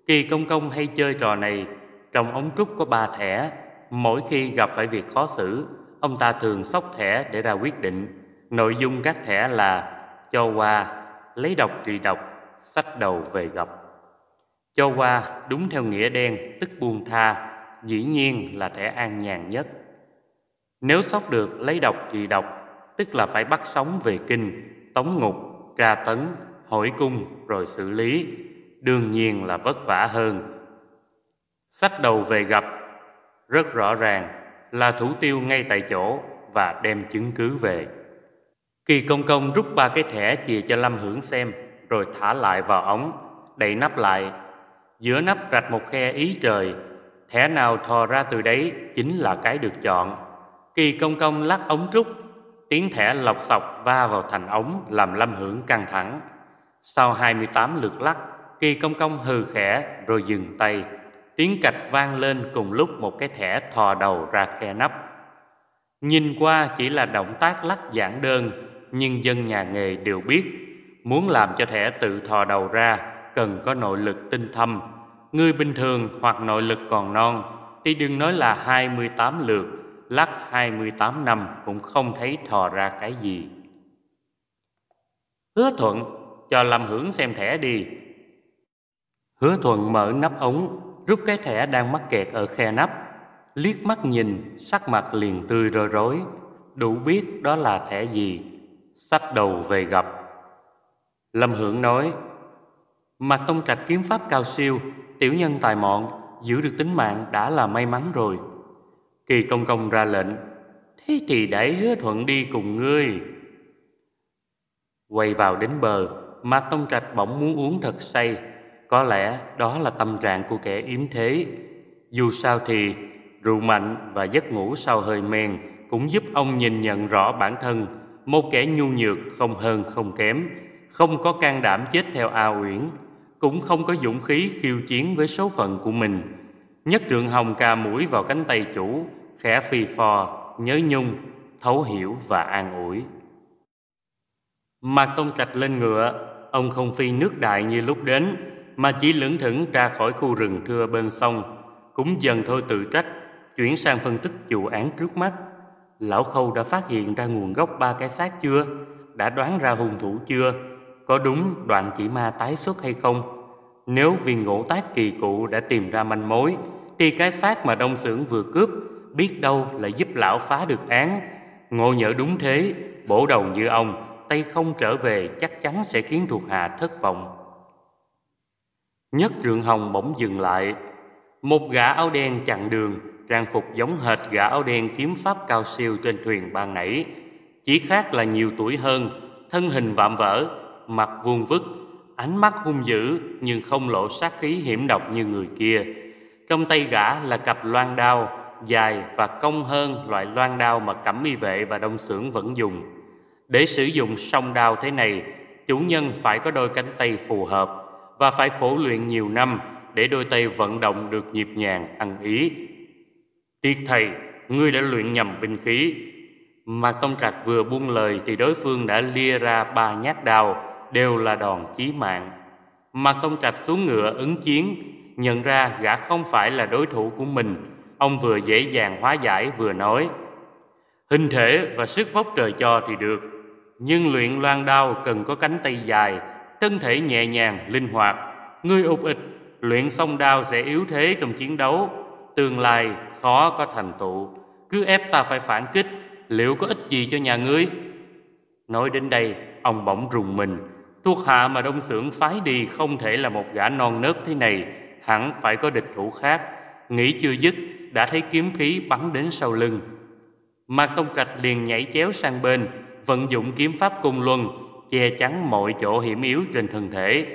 Kỳ Công Công hay chơi trò này, trong ống trúc có ba thẻ, mỗi khi gặp phải việc khó xử, ông ta thường sóc thẻ để ra quyết định. Nội dung các thẻ là cho qua, lấy độc trị độc, sách đầu về gặp. Cho qua đúng theo nghĩa đen tức buông tha, dĩ nhiên là thẻ an nhàn nhất. Nếu sóc được lấy độc trị độc, tức là phải bắt sống về kinh, tống ngục, tra tấn, hỏi cung rồi xử lý, đương nhiên là vất vả hơn. Sách đầu về gặp, rất rõ ràng là thủ tiêu ngay tại chỗ và đem chứng cứ về. Kỳ công công rút ba cái thẻ chìa cho Lâm Hưởng xem, rồi thả lại vào ống, đậy nắp lại. Giữa nắp rạch một khe ý trời, thẻ nào thò ra từ đấy chính là cái được chọn. Kỳ công công lắc ống trúc, tiếng thẻ lọc sọc va vào thành ống làm Lâm Hưởng căng thẳng. Sau 28 lượt lắc, Kỳ công công hừ khẽ rồi dừng tay. Tiếng cạch vang lên cùng lúc một cái thẻ thò đầu ra khe nắp. Nhìn qua chỉ là động tác lắc giản đơn, nhưng dân nhà nghề đều biết, muốn làm cho thẻ tự thò đầu ra cần có nội lực tinh thâm. Người bình thường hoặc nội lực còn non thì đừng nói là 28 lượt, lắc 28 năm cũng không thấy thò ra cái gì. Hứa Thuận cho Lâm Hưởng xem thẻ đi. Hứa Thuận mở nắp ống, rút cái thẻ đang mắc kẹt ở khe nắp, liếc mắt nhìn, sắc mặt liền tươi rối rối, đủ biết đó là thẻ gì. Sách đầu về gặp. Lâm Hưởng nói, Mặt tông trạch kiếm pháp cao siêu, tiểu nhân tài mọn, giữ được tính mạng đã là may mắn rồi. Kỳ công công ra lệnh, thế thì đẩy hứa thuận đi cùng ngươi. Quay vào đến bờ, Mà Tông Trạch bỗng muốn uống thật say. Có lẽ đó là tâm trạng của kẻ yếm thế. Dù sao thì rượu mạnh và giấc ngủ sau hơi men cũng giúp ông nhìn nhận rõ bản thân, một kẻ nhu nhược không hơn không kém, không có can đảm chết theo A Uyển, cũng không có dũng khí khiêu chiến với số phận của mình. Nhất trượng hồng ca mũi vào cánh tay chủ, khẽ phi phò, nhớ nhung, thấu hiểu và an ủi. Mạc Tông Trạch lên ngựa, ông không phi nước đại như lúc đến, mà chỉ lững thững ra khỏi khu rừng thưa bên sông, cũng dần thôi tự trách, chuyển sang phân tích vụ án trước mắt. Lão Khâu đã phát hiện ra nguồn gốc ba cái xác chưa? Đã đoán ra hung thủ chưa? Có đúng đoạn chỉ ma tái xuất hay không? Nếu viên ngộ tác kỳ cụ đã tìm ra manh mối, thì cái xác mà Đông Sưởng vừa cướp biết đâu lại giúp lão phá được án. Ngộ nhỡ đúng thế, bổ đầu như ông, tay không trở về chắc chắn sẽ khiến thuộc hạ thất vọng. Nhất Trượng Hồng bỗng dừng lại, một gã áo đen chặn đường, trang phục giống hệt gã áo đen kiếm pháp cao siêu trên thuyền ban nãy, chỉ khác là nhiều tuổi hơn, thân hình vạm vỡ, mặt vuông vức, ánh mắt hung dữ nhưng không lộ sát khí hiểm độc như người kia. Trong tay gã là cặp loan đao dài và cong hơn loại loan đao mà Cẩm Y vệ và Đông Xưởng vẫn dùng. Để sử dụng song đao thế này, chủ nhân phải có đôi cánh tay phù hợp và phải khổ luyện nhiều năm để đôi tay vận động được nhịp nhàng, ăn ý. Tiếc thầy, ngươi đã luyện nhầm binh khí. Mạc Tông Trạch vừa buông lời thì đối phương đã lia ra ba nhát đao, đều là đòn chí mạng. Mạc Tông Trạch xuống ngựa ứng chiến, nhận ra gã không phải là đối thủ của mình. Ông vừa dễ dàng hóa giải vừa nói, Hình thể và sức vóc trời cho thì được, nhưng luyện loan đao cần có cánh tay dài, thân thể nhẹ nhàng, linh hoạt. Ngươi ục ịch, luyện xong đao sẽ yếu thế trong chiến đấu, tương lai khó có thành tựu. Cứ ép ta phải phản kích, liệu có ích gì cho nhà ngươi? Nói đến đây, ông bỗng rùng mình. Thuộc hạ mà đông xưởng phái đi không thể là một gã non nớt thế này, hẳn phải có địch thủ khác. Nghĩ chưa dứt, đã thấy kiếm khí bắn đến sau lưng. Mạc Tông cạch liền nhảy chéo sang bên, vận dụng kiếm pháp cung luân, che chắn mọi chỗ hiểm yếu trên thân thể.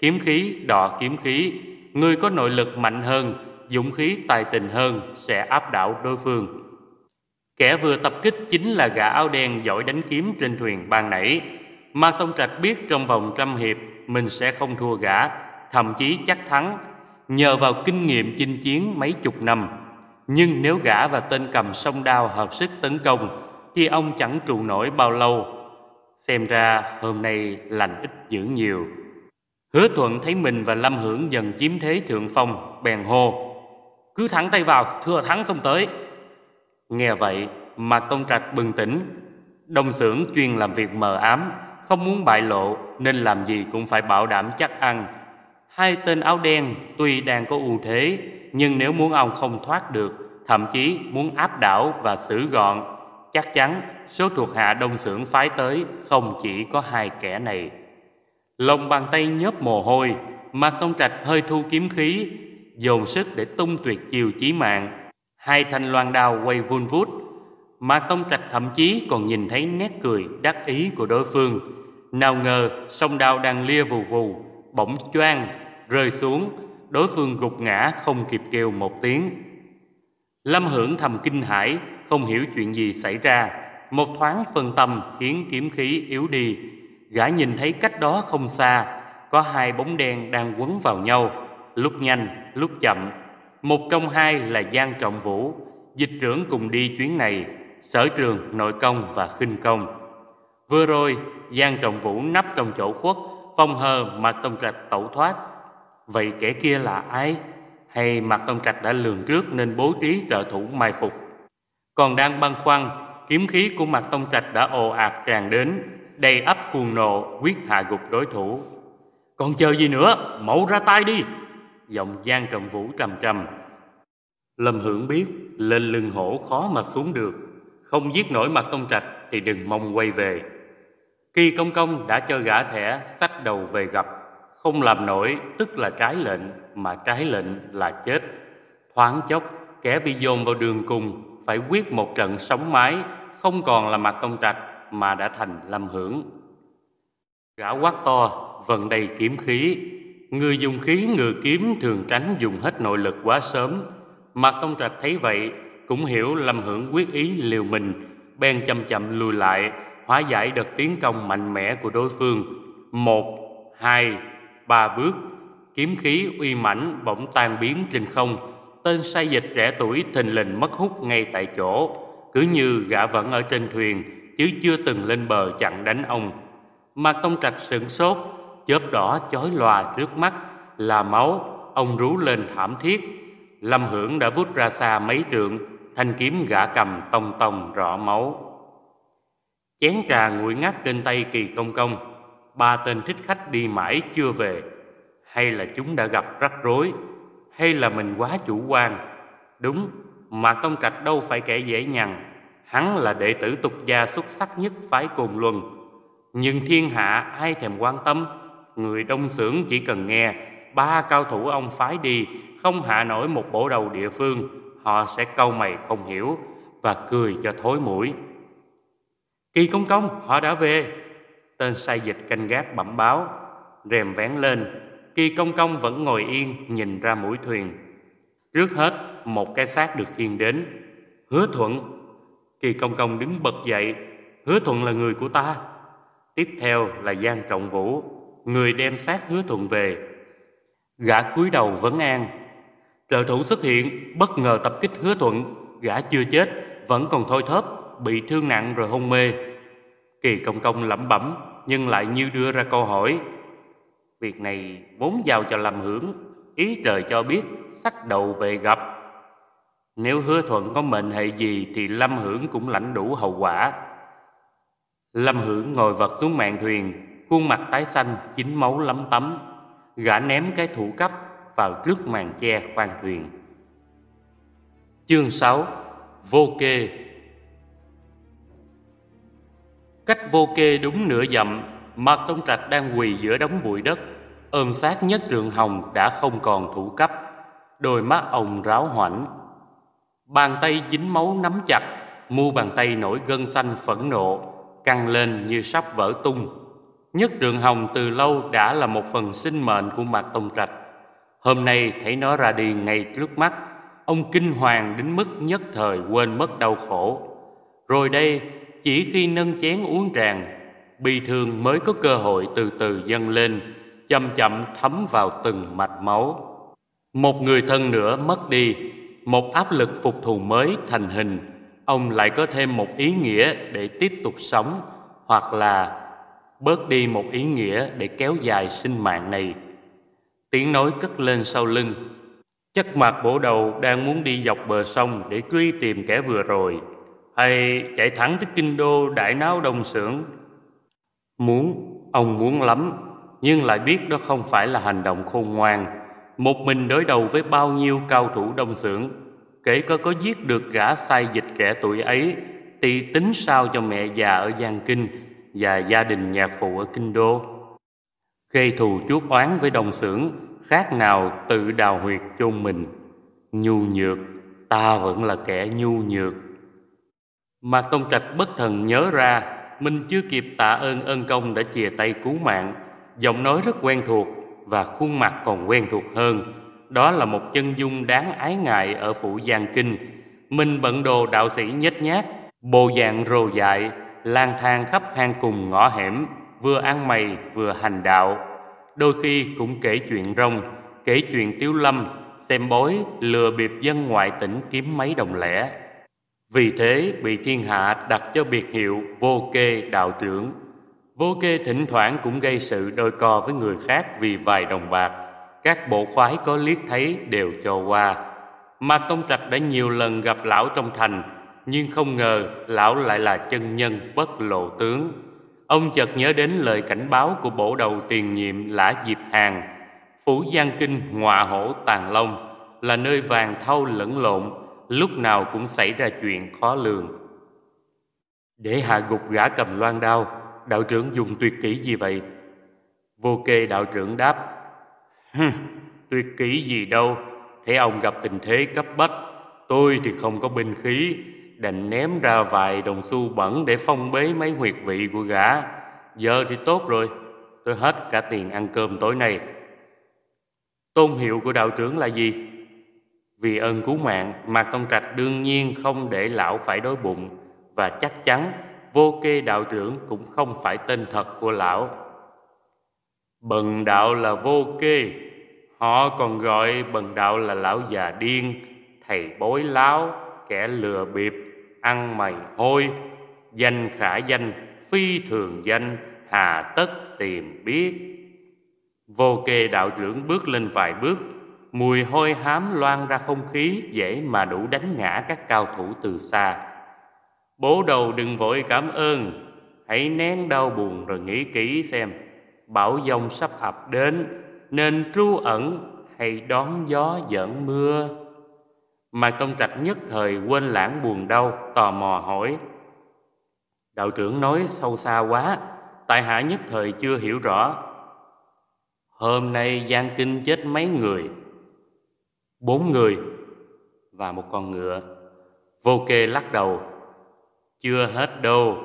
Kiếm khí đọ kiếm khí, người có nội lực mạnh hơn, dũng khí tài tình hơn sẽ áp đảo đối phương. Kẻ vừa tập kích chính là gã áo đen giỏi đánh kiếm trên thuyền ban nãy. Mạc Tông Trạch biết trong vòng trăm hiệp mình sẽ không thua gã, thậm chí chắc thắng, nhờ vào kinh nghiệm chinh chiến mấy chục năm. Nhưng nếu gã và tên cầm sông đao hợp sức tấn công, thì ông chẳng trụ nổi bao lâu. Xem ra hôm nay lành ít dữ nhiều. Hứa Thuận thấy mình và Lâm Hưởng dần chiếm thế thượng phong, bèn hô. Cứ thẳng tay vào, thưa thắng xong tới. Nghe vậy, Mạc Tông Trạch bừng tỉnh. Đông xưởng chuyên làm việc mờ ám, không muốn bại lộ nên làm gì cũng phải bảo đảm chắc ăn. Hai tên áo đen tuy đang có ưu thế, nhưng nếu muốn ông không thoát được, thậm chí muốn áp đảo và xử gọn, chắc chắn số thuộc hạ đông xưởng phái tới không chỉ có hai kẻ này. Lòng bàn tay nhớp mồ hôi, Mạc Tông Trạch hơi thu kiếm khí, dồn sức để tung tuyệt chiều chí mạng. Hai thanh loan đao quay vun vút, Mạc Tông Trạch thậm chí còn nhìn thấy nét cười đắc ý của đối phương. Nào ngờ sông đao đang lia vù vù, bỗng choang rơi xuống, đối phương gục ngã không kịp kêu một tiếng. Lâm Hưởng thầm kinh hãi, không hiểu chuyện gì xảy ra, một thoáng phân tâm khiến kiếm khí yếu đi. Gã nhìn thấy cách đó không xa, có hai bóng đen đang quấn vào nhau, lúc nhanh, lúc chậm. Một trong hai là Giang Trọng Vũ, dịch trưởng cùng đi chuyến này, sở trường, nội công và khinh công. Vừa rồi, Giang Trọng Vũ nấp trong chỗ khuất, phong hờ Mạc Tông Trạch tẩu thoát. Vậy kẻ kia là ai? Hay Mạc Tông Trạch đã lường trước nên bố trí trợ thủ mai phục? Còn đang băn khoăn, kiếm khí của Mạc Tông Trạch đã ồ ạt tràn đến, đầy ấp cuồng nộ quyết hạ gục đối thủ. Còn chờ gì nữa, mẫu ra tay đi! Giọng Giang Trọng Vũ trầm trầm. Lâm Hưởng biết lên lưng hổ khó mà xuống được, không giết nổi Mạc Tông Trạch thì đừng mong quay về. Kỳ công công đã cho gã thẻ sách đầu về gặp, không làm nổi tức là trái lệnh, mà trái lệnh là chết. Thoáng chốc, kẻ bị dồn vào đường cùng phải quyết một trận sống mái, không còn là mặt Tông Trạch mà đã thành Lâm Hưởng. Gã quát to, vận đầy kiếm khí. Người dùng khí ngừa kiếm thường tránh dùng hết nội lực quá sớm. Mạc Tông Trạch thấy vậy, cũng hiểu Lâm Hưởng quyết ý liều mình, bèn chậm chậm lùi lại, hóa giải đợt tiến công mạnh mẽ của đối phương. Một, hai, ba bước, kiếm khí uy mãnh bỗng tan biến trên không. Tên sai dịch trẻ tuổi thình lình mất hút ngay tại chỗ, cứ như gã vẫn ở trên thuyền, chứ chưa từng lên bờ chặn đánh ông. Mạc Tông Trạch sửng sốt, chớp đỏ chói lòa trước mắt, là máu, ông rú lên thảm thiết. Lâm Hưởng đã vút ra xa mấy trượng, thanh kiếm gã cầm tông tông rõ máu. Chén trà nguội ngắt trên tay kỳ công công. Ba tên thích khách đi mãi chưa về. Hay là chúng đã gặp rắc rối? Hay là mình quá chủ quan? Đúng, Mạc Tông Trạch đâu phải kẻ dễ nhằn. Hắn là đệ tử tục gia xuất sắc nhất phái cồn luân. Nhưng thiên hạ ai thèm quan tâm? Người đông xưởng chỉ cần nghe Ba cao thủ ông phái đi Không hạ nổi một bộ đầu địa phương Họ sẽ câu mày không hiểu Và cười cho thối mũi. Kỳ công công, họ đã về. Tên sai dịch canh gác bẩm báo, rèm vén lên. Kỳ công công vẫn ngồi yên nhìn ra mũi thuyền. Trước hết, một cái xác được khiêng đến. Hứa Thuận. Kỳ công công đứng bật dậy. Hứa Thuận là người của ta. Tiếp theo là Giang Trọng Vũ, người đem xác Hứa Thuận về. Gã cúi đầu vấn an. Trợ thủ xuất hiện, bất ngờ tập kích Hứa Thuận. Gã chưa chết, vẫn còn thôi thớp bị thương nặng rồi hôn mê. Kỳ công công lẩm bẩm nhưng lại như đưa ra câu hỏi. Việc này vốn giao cho Lâm Hưởng, ý trời cho biết sắc đầu về gặp. Nếu hứa thuận có mệnh hệ gì thì Lâm Hưởng cũng lãnh đủ hậu quả. Lâm Hưởng ngồi vật xuống mạn thuyền, khuôn mặt tái xanh, chín máu lấm tấm. Gã ném cái thủ cấp vào trước màn che khoang thuyền. Chương 6 Vô kê Cách vô kê đúng nửa dặm, Mạc Tông Trạch đang quỳ giữa đống bụi đất, ôm sát nhất trường hồng đã không còn thủ cấp. Đôi mắt ông ráo hoảnh. Bàn tay dính máu nắm chặt, mu bàn tay nổi gân xanh phẫn nộ, căng lên như sắp vỡ tung. Nhất trường hồng từ lâu đã là một phần sinh mệnh của Mạc Tông Trạch. Hôm nay thấy nó ra đi ngay trước mắt, ông kinh hoàng đến mức nhất thời quên mất đau khổ. Rồi đây, chỉ khi nâng chén uống tràn, bi thương mới có cơ hội từ từ dâng lên, chậm chậm thấm vào từng mạch máu. Một người thân nữa mất đi, một áp lực phục thù mới thành hình, ông lại có thêm một ý nghĩa để tiếp tục sống, hoặc là bớt đi một ý nghĩa để kéo dài sinh mạng này. Tiếng nói cất lên sau lưng. Chắc mặt bổ đầu đang muốn đi dọc bờ sông để truy tìm kẻ vừa rồi, hay chạy thẳng tới kinh đô đại náo đồng xưởng. Muốn, ông muốn lắm, nhưng lại biết đó không phải là hành động khôn ngoan. Một mình đối đầu với bao nhiêu cao thủ đông xưởng, kể có có giết được gã sai dịch kẻ tuổi ấy, thì tính sao cho mẹ già ở Giang Kinh và gia đình nhạc phụ ở Kinh Đô. Gây thù chuốc oán với đồng xưởng khác nào tự đào huyệt chôn mình. Nhu nhược, ta vẫn là kẻ nhu nhược. Mạc Tông Trạch bất thần nhớ ra mình chưa kịp tạ ơn ân công đã chìa tay cứu mạng. Giọng nói rất quen thuộc và khuôn mặt còn quen thuộc hơn. Đó là một chân dung đáng ái ngại ở phủ Giang Kinh. Mình bận đồ đạo sĩ nhếch nhác, bộ dạng rồ dại, lang thang khắp hang cùng ngõ hẻm, vừa ăn mày vừa hành đạo. Đôi khi cũng kể chuyện rong, kể chuyện tiếu lâm, xem bói, lừa bịp dân ngoại tỉnh kiếm mấy đồng lẻ. Vì thế bị thiên hạ đặt cho biệt hiệu vô kê đạo trưởng. Vô kê thỉnh thoảng cũng gây sự đôi co với người khác vì vài đồng bạc. Các bộ khoái có liếc thấy đều cho qua. Mạc Tông Trạch đã nhiều lần gặp lão trong thành nhưng không ngờ lão lại là chân nhân bất lộ tướng. Ông chợt nhớ đến lời cảnh báo của bổ đầu tiền nhiệm Lã Diệp Hàng, Phủ Giang Kinh ngọa hổ tàng long là nơi vàng thâu lẫn lộn, lúc nào cũng xảy ra chuyện khó lường. Để hạ gục gã cầm loan đao, đạo trưởng dùng tuyệt kỹ gì vậy? Vô kê đạo trưởng đáp, Hừm, tuyệt kỹ gì đâu, thấy ông gặp tình thế cấp bách, tôi thì không có binh khí, đành ném ra vài đồng xu bẩn để phong bế mấy huyệt vị của gã. Giờ thì tốt rồi, tôi hết cả tiền ăn cơm tối nay. Tôn hiệu của đạo trưởng là gì? Vì ơn cứu mạng, Mạc Tông Trạch đương nhiên không để lão phải đói bụng. Và chắc chắn vô kê đạo trưởng cũng không phải tên thật của lão. Bần đạo là vô kê, họ còn gọi bần đạo là lão già điên, thầy bối láo, kẻ lừa bịp, ăn mày hôi. Danh khả danh phi thường danh hà tất tìm biết. Vô kê đạo trưởng bước lên vài bước mùi hôi hám loan ra không khí dễ mà đủ đánh ngã các cao thủ từ xa bố đầu đừng vội cảm ơn hãy nén đau buồn rồi nghĩ kỹ xem bão dông sắp ập đến nên tru ẩn hay đón gió giỡn mưa mà Tông Trạch nhất thời quên lãng buồn đau, tò mò hỏi. Đạo trưởng nói sâu xa quá, tại hạ nhất thời chưa hiểu rõ. Hôm nay Giang Kinh chết mấy người? Bốn người và một con ngựa. Vô kê lắc đầu. Chưa hết đâu.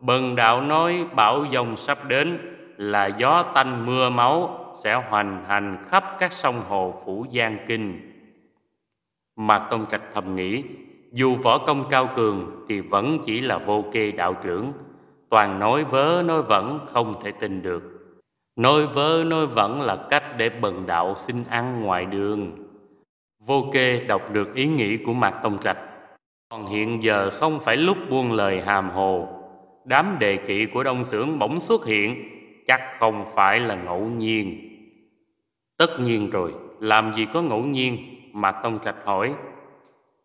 Bần đạo nói bão dòng sắp đến là gió tanh mưa máu sẽ hoành hành khắp các sông hồ phủ Giang Kinh Mạc Tông Trạch thầm nghĩ, dù võ công cao cường thì vẫn chỉ là vô kê đạo trưởng, toàn nói vớ nói vẫn không thể tin được. Nói vớ nói vẫn là cách để bần đạo xin ăn ngoài đường. Vô kê đọc được ý nghĩ của Mạc Tông Trạch. Còn hiện giờ không phải lúc buông lời hàm hồ. Đám đề kỵ của Đông Sưởng bỗng xuất hiện, chắc không phải là ngẫu nhiên. Tất nhiên rồi, làm gì có ngẫu nhiên Mạc Tông Trạch hỏi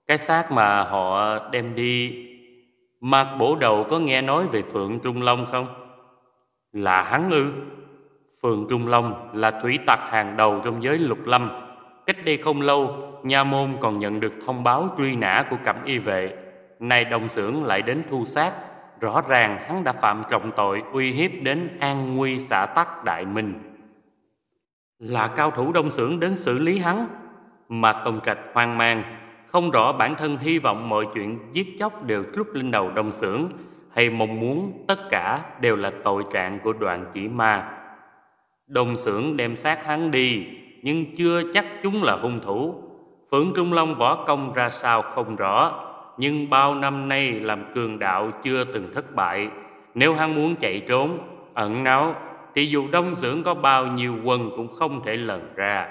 Cái xác mà họ đem đi Mạc Bổ Đầu có nghe nói về Phượng Trung Long không? Là hắn ư Phượng Trung Long là thủy tặc hàng đầu trong giới lục lâm Cách đây không lâu Nha môn còn nhận được thông báo truy nã của cẩm y vệ Nay đồng xưởng lại đến thu xác Rõ ràng hắn đã phạm trọng tội uy hiếp đến an nguy xã tắc đại minh. Là cao thủ đông xưởng đến xử lý hắn. mà Tông Trạch hoang mang, không rõ bản thân hy vọng mọi chuyện giết chóc đều trút lên đầu đông xưởng hay mong muốn tất cả đều là tội trạng của đoạn chỉ ma. Đông xưởng đem xác hắn đi, nhưng chưa chắc chúng là hung thủ. Phượng Trung Long võ công ra sao không rõ, nhưng bao năm nay làm cường đạo chưa từng thất bại. Nếu hắn muốn chạy trốn, ẩn náu, thì dù đông dưỡng có bao nhiêu quân cũng không thể lần ra.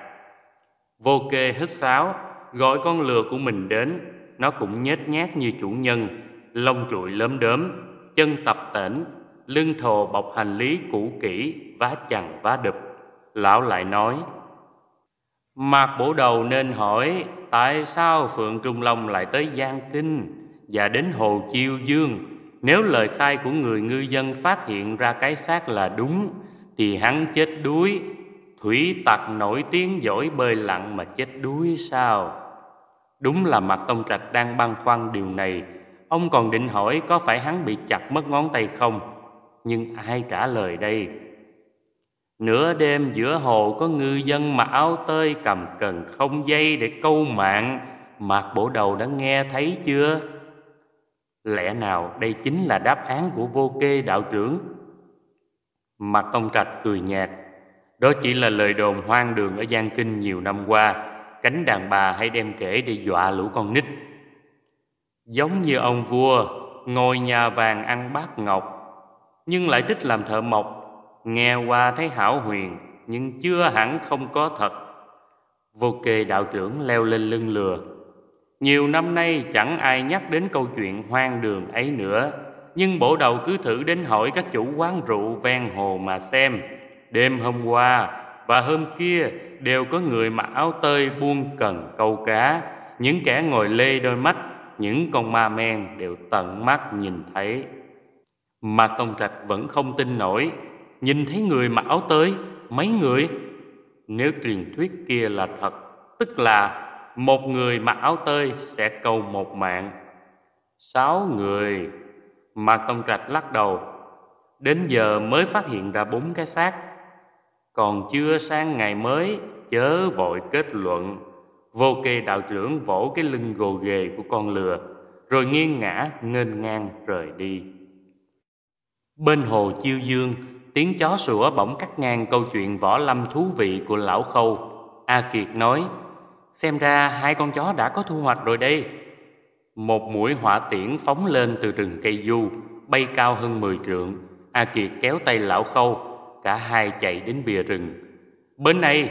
Vô kê hít sáo, gọi con lừa của mình đến, nó cũng nhếch nhác như chủ nhân, lông trụi lớm đớm, chân tập tễnh, lưng thồ bọc hành lý cũ kỹ, vá chằng vá đập. Lão lại nói, Mạc bổ đầu nên hỏi tại sao Phượng Trung Long lại tới Giang Kinh và đến Hồ Chiêu Dương. Nếu lời khai của người ngư dân phát hiện ra cái xác là đúng, thì hắn chết đuối. Thủy tặc nổi tiếng giỏi bơi lặn mà chết đuối sao? Đúng là Mạc Tông Trạch đang băn khoăn điều này. Ông còn định hỏi có phải hắn bị chặt mất ngón tay không? Nhưng ai trả lời đây? Nửa đêm giữa hồ có ngư dân mặc áo tơi cầm cần không dây để câu mạng. Mạc bổ đầu đã nghe thấy chưa? Lẽ nào đây chính là đáp án của vô kê đạo trưởng? Mạc Công Trạch cười nhạt. Đó chỉ là lời đồn hoang đường ở Giang Kinh nhiều năm qua. Cánh đàn bà hay đem kể để dọa lũ con nít. Giống như ông vua Ngồi nhà vàng ăn bát ngọc, Nhưng lại thích làm thợ mộc. Nghe qua thấy hảo huyền, Nhưng chưa hẳn không có thật. Vô kê đạo trưởng leo lên lưng lừa. Nhiều năm nay chẳng ai nhắc đến câu chuyện hoang đường ấy nữa, Nhưng bộ đầu cứ thử đến hỏi các chủ quán rượu ven hồ mà xem. Đêm hôm qua và hôm kia đều có người mặc áo tơi buông cần câu cá. Những kẻ ngồi lê đôi mắt, Những con ma men đều tận mắt nhìn thấy. Mà Tông Trạch vẫn không tin nổi nhìn thấy người mặc áo tới, mấy người? Nếu truyền thuyết kia là thật, tức là một người mặc áo tơi sẽ cầu một mạng. Sáu người. Mạc tông trạch lắc đầu. Đến giờ mới phát hiện ra bốn cái xác. Còn chưa sang ngày mới, chớ vội kết luận. Vô kê đạo trưởng vỗ cái lưng gồ ghề của con lừa, rồi nghiêng ngã nghênh ngang rời đi. Bên hồ chiêu dương Tiếng chó sủa bỗng cắt ngang câu chuyện võ lâm thú vị của lão khâu. A Kiệt nói, xem ra hai con chó đã có thu hoạch rồi đây. Một mũi hỏa tiễn phóng lên từ rừng cây du, bay cao hơn mười trượng. A Kiệt kéo tay lão khâu, cả hai chạy đến bìa rừng. Bên này,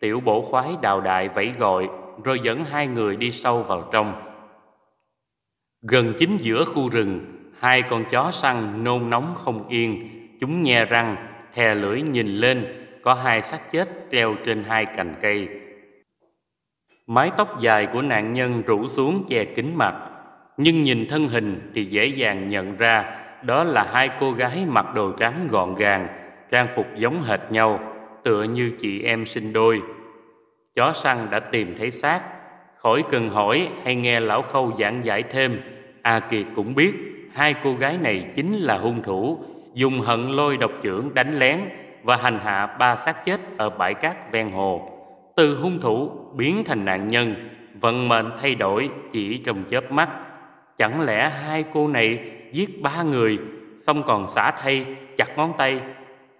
tiểu bổ khoái đào đại vẫy gọi, rồi dẫn hai người đi sâu vào trong. Gần chính giữa khu rừng, hai con chó săn nôn nóng không yên, Chúng nhe răng, thè lưỡi nhìn lên, có hai xác chết treo trên hai cành cây. Mái tóc dài của nạn nhân rủ xuống che kín mặt, nhưng nhìn thân hình thì dễ dàng nhận ra đó là hai cô gái mặc đồ trắng gọn gàng, trang phục giống hệt nhau, tựa như chị em sinh đôi. Chó săn đã tìm thấy xác, khỏi cần hỏi hay nghe lão khâu giảng giải thêm, A Kiệt cũng biết hai cô gái này chính là hung thủ dùng hận lôi độc trưởng đánh lén và hành hạ ba xác chết ở bãi cát ven hồ. Từ hung thủ biến thành nạn nhân, vận mệnh thay đổi chỉ trong chớp mắt. Chẳng lẽ hai cô này giết ba người, xong còn xả thay, chặt ngón tay?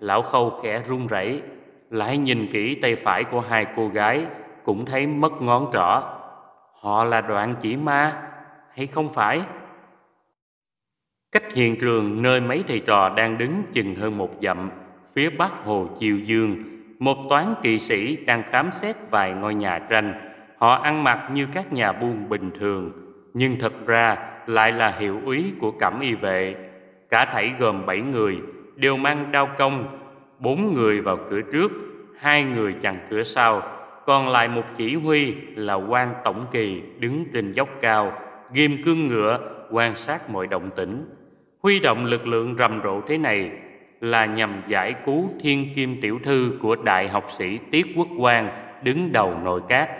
Lão Khâu khẽ run rẩy, lại nhìn kỹ tay phải của hai cô gái, cũng thấy mất ngón trỏ. Họ là đoạn chỉ ma hay không phải? Cách hiện trường nơi mấy thầy trò đang đứng chừng hơn một dặm, phía bắc hồ Chiều Dương, một toán kỵ sĩ đang khám xét vài ngôi nhà tranh. Họ ăn mặc như các nhà buôn bình thường, nhưng thật ra lại là hiệu úy của cẩm y vệ. Cả thảy gồm bảy người, đều mang đao công, bốn người vào cửa trước, hai người chặn cửa sau, còn lại một chỉ huy là quan tổng kỳ đứng trên dốc cao, ghim cương ngựa quan sát mọi động tĩnh Huy động lực lượng rầm rộ thế này là nhằm giải cứu thiên kim tiểu thư của đại học sĩ Tiết Quốc Quang đứng đầu nội các.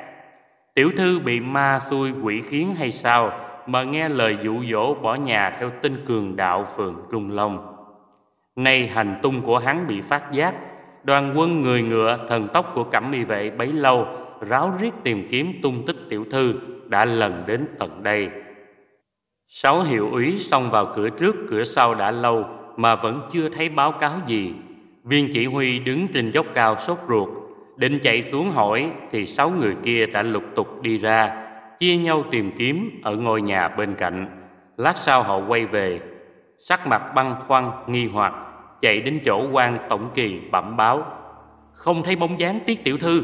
Tiểu thư bị ma xui quỷ khiến hay sao mà nghe lời dụ dỗ bỏ nhà theo tinh cường đạo phường Trung Long. Nay hành tung của hắn bị phát giác, đoàn quân người ngựa thần tốc của cẩm y vệ bấy lâu ráo riết tìm kiếm tung tích tiểu thư đã lần đến tận đây. Sáu hiệu úy xông vào cửa trước cửa sau đã lâu mà vẫn chưa thấy báo cáo gì. Viên chỉ huy đứng trên dốc cao sốt ruột, định chạy xuống hỏi thì sáu người kia đã lục tục đi ra, chia nhau tìm kiếm ở ngôi nhà bên cạnh. Lát sau họ quay về, sắc mặt băng khoăn, nghi hoặc, chạy đến chỗ quan tổng kỳ bẩm báo. Không thấy bóng dáng tiết tiểu thư,